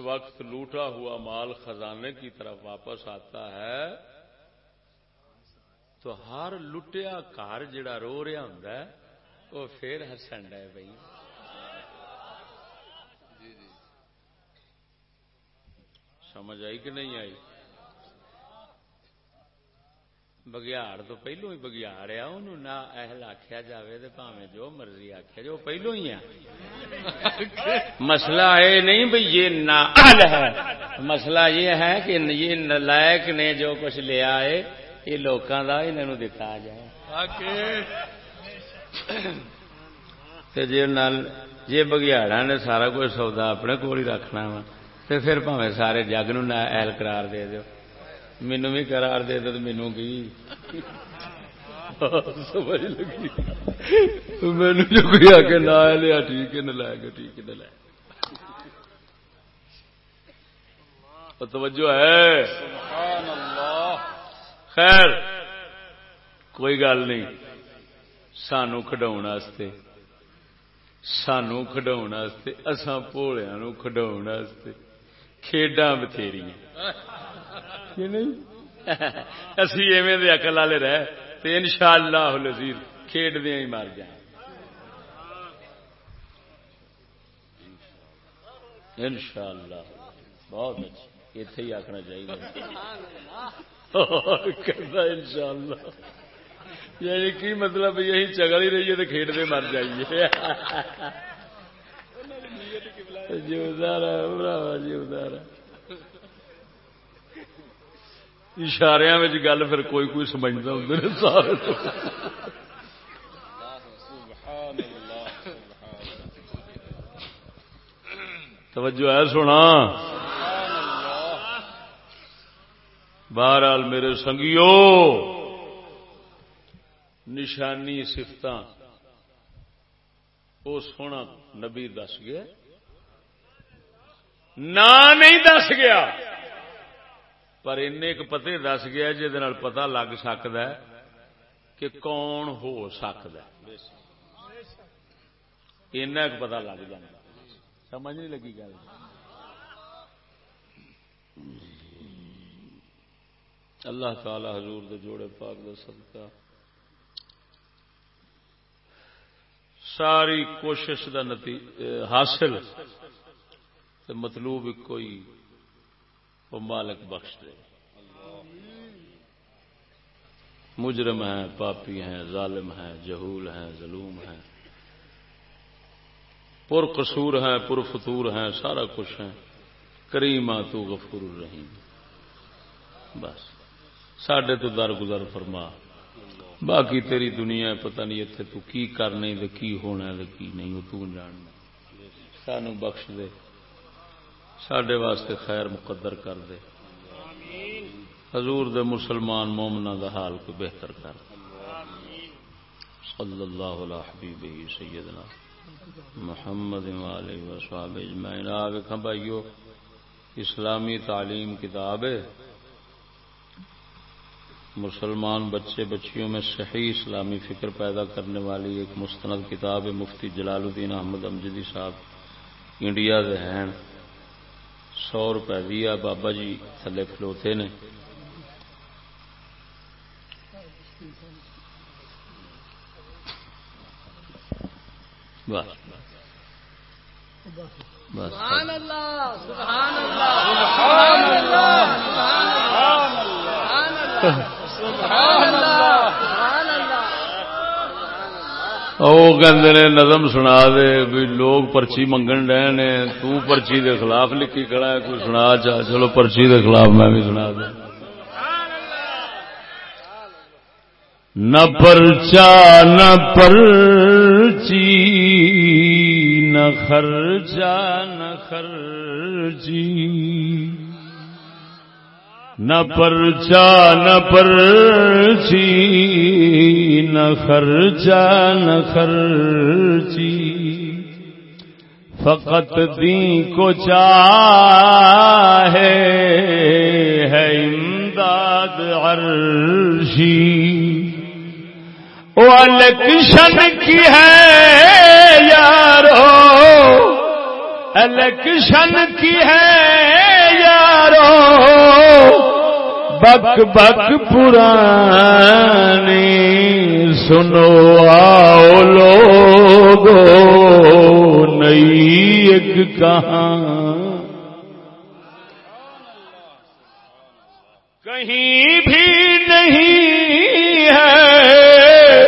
وقت لوٹا ہوا مال خزانے کی طرف واپس آتا ہے تو ہر لٹیا کار جڑا رو رہا ہوں وہ پھر ہسن ڈے بھائی سمجھ آئی کہ نہیں آئی؟ بگیاڑ تو پہلو ہی بگیاڑ آ نہ اہل آخیا جائے تو پاوے جو مرضی آخیا جو پہلو ہی ہے مسئلہ یہ نہیں بھائی یہ نا ہے مسئلہ یہ ہے کہ یہ نلائک نے جو کچھ لیا ہے یہ لوگوں کا انہوں دکھا جائے جی جی بگیاڑا نے سارا کچھ سودا اپنے کول ہی رکھنا وا تو پھر پاوے سارے جگ نو اہل قرار دے دو مینو بھی قرار دے دو مینو کی سمجھ لگی مینو جو کوئی آ کے نہ لیا ٹھیک ہے نہ لائے گا ٹھیک ہے نہ لائے توجہ ہے خیر کوئی گل نہیں سانو کھڈا سانو کھڈا اسان پولیاں نو کھڈا کھیڈا بتھیری اسی ایویں دے اکل والے رہ، تے انشاءاللہ العزیز کھیڈ دیا ہی مر جائیں۔ انشاءاللہ بہت اچھا۔ اتے ہی آخنا چاہیے۔ ان شاء اللہ یعنی کی مطلب یہی چگل ہی رہیے تو کھیڈتے مر جائیے۔ جیودار ہے جیودار ہے اشارے گل پھر کوئی کوئی سمجھتا ہوں سارے توجہ ہے سونا۔ بہرحال میرے سنگیو، نشانی سفت وہ سونا نبی دس گیا۔ نہ نہیں دس گیا۔ پر ان پتے دس گیا جہد پتا لگ سکتا ہے کہ کون ہو سکتا ایک پتا لگ جائے سمجھ نہیں لگی گل اللہ تعالی حضور دے جوڑے پاک دا صدقہ ساری کوشش دا نتی حاصل مطلوب کوئی وہ مالک بخش دے۔ مجرم ہیں، پاپی ہیں، ظالم ہیں، جہول ہیں، ظلوم ہیں۔ پر قصور ہیں پر فتور ہیں، سارا کچھ ہیں۔ کریما تو غفور الرحیم۔ بس۔ سڈے تو در گزر فرما۔ باقی تیری دنیا پتہ نہیں اتنے تو کی کرنے کی ہونا کی نہیں، وہ تو جاننا سانو بخش دے۔ سڈے واسطے خیر مقدر کر دے۔ حضور دے مسلمان مومنا دا حال کو بہتر کر۔ صلی اللہ علیہ حبیب سیدنا محمد اجمعین۔ آ بھائیو اسلامی تعلیم کتاب ہے۔ مسلمان بچے بچیوں میں صحیح اسلامی فکر پیدا کرنے والی ایک مستند کتاب ہے مفتی جلال الدین احمد امجدی صاحب انڈیا دے ہیں سو روپے دیا بابا جی تھلے کھلوتے نے بس سبحان اللہ سبحان اللہ سبحان اللہ وہ کہ نظم سنا دے بھی لوگ پرچی منگن رہے نے، تو پرچی دے خلاف لکھی کھڑا ہے، کوئی سنا چاہ چلو پرچی دے خلاف میں بھی سنا دے نہ پرچا، نہ پرچی، نہ خرچا نہ خرچی۔ نہ پرچا، نہ پرچی، نہ خرچا نہ خرچی۔ فقط دی کو چاہے ہے امداد عرشی۔ وہ الیکشن کی ہے یارو، الیکشن کی ہے یارو۔ بک بک پرانی سنو، آؤ لوگو، نئی ایک کہاں کہیں بھی نہیں ہے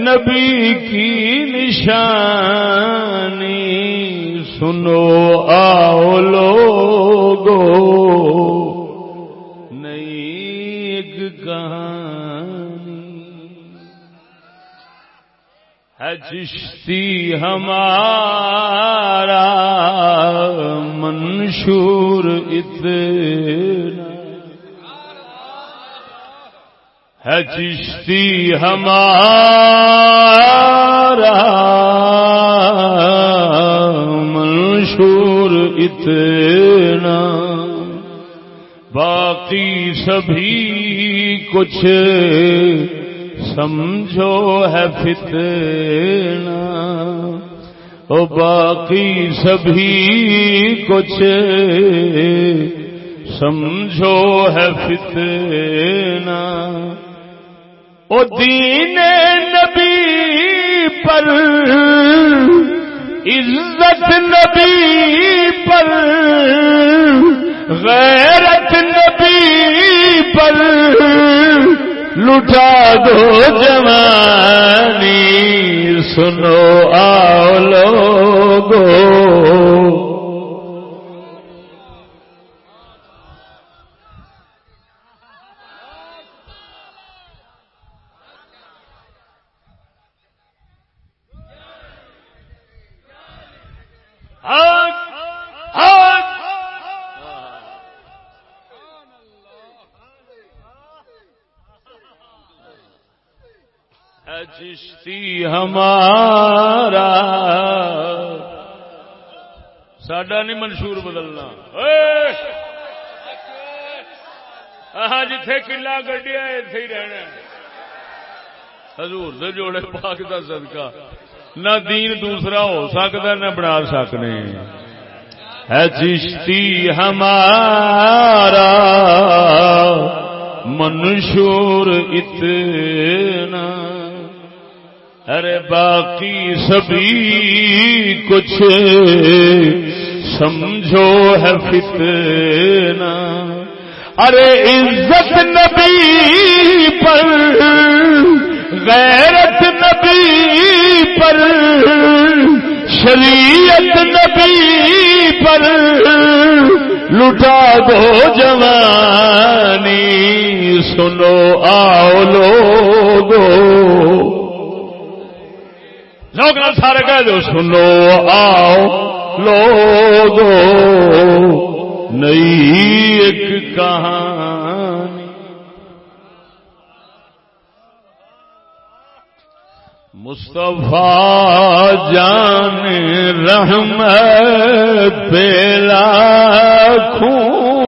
نبی کی نشانی۔ سنو، آؤ لوگو ہے چشتی ہمارا منشور اتنا۔ ہے چشتی ہمارا منشور اتنا۔ باقی سبھی کچھ سمجھو ہے فتنا او باقی سبھی کچھ۔ سمجھو ہے فتنا او دین نبی پر۔ عزت نبی پر۔ غیرت نبی پر۔ لٹا دو جوانی سنو آؤ لوگو۔ چشتی ہمارا۔ سڈا نہیں منشور بدلنا۔ ہاں جتھے کلا گڈیا اتے ہی رہنا۔ حضور دے جوڑے پاک دا صدقہ۔ نہ دین دوسرا ہو سکتا نہ بنا سکنے۔ ہے چشتی ہمارا۔ منشور اتنا۔ ارے باقی سبھی کچھ سمجھو ہے فتنا ارے عزت نبی پر، غیرت نبی پر، شریعت نبی پر لٹا دو جوانی۔ سنو آؤ لوگو لوگ سارے کہہ دو، سنو، آؤ، لوگو، نئی ایک کہانی۔ مصطفیٰ جان رحم پیلا خون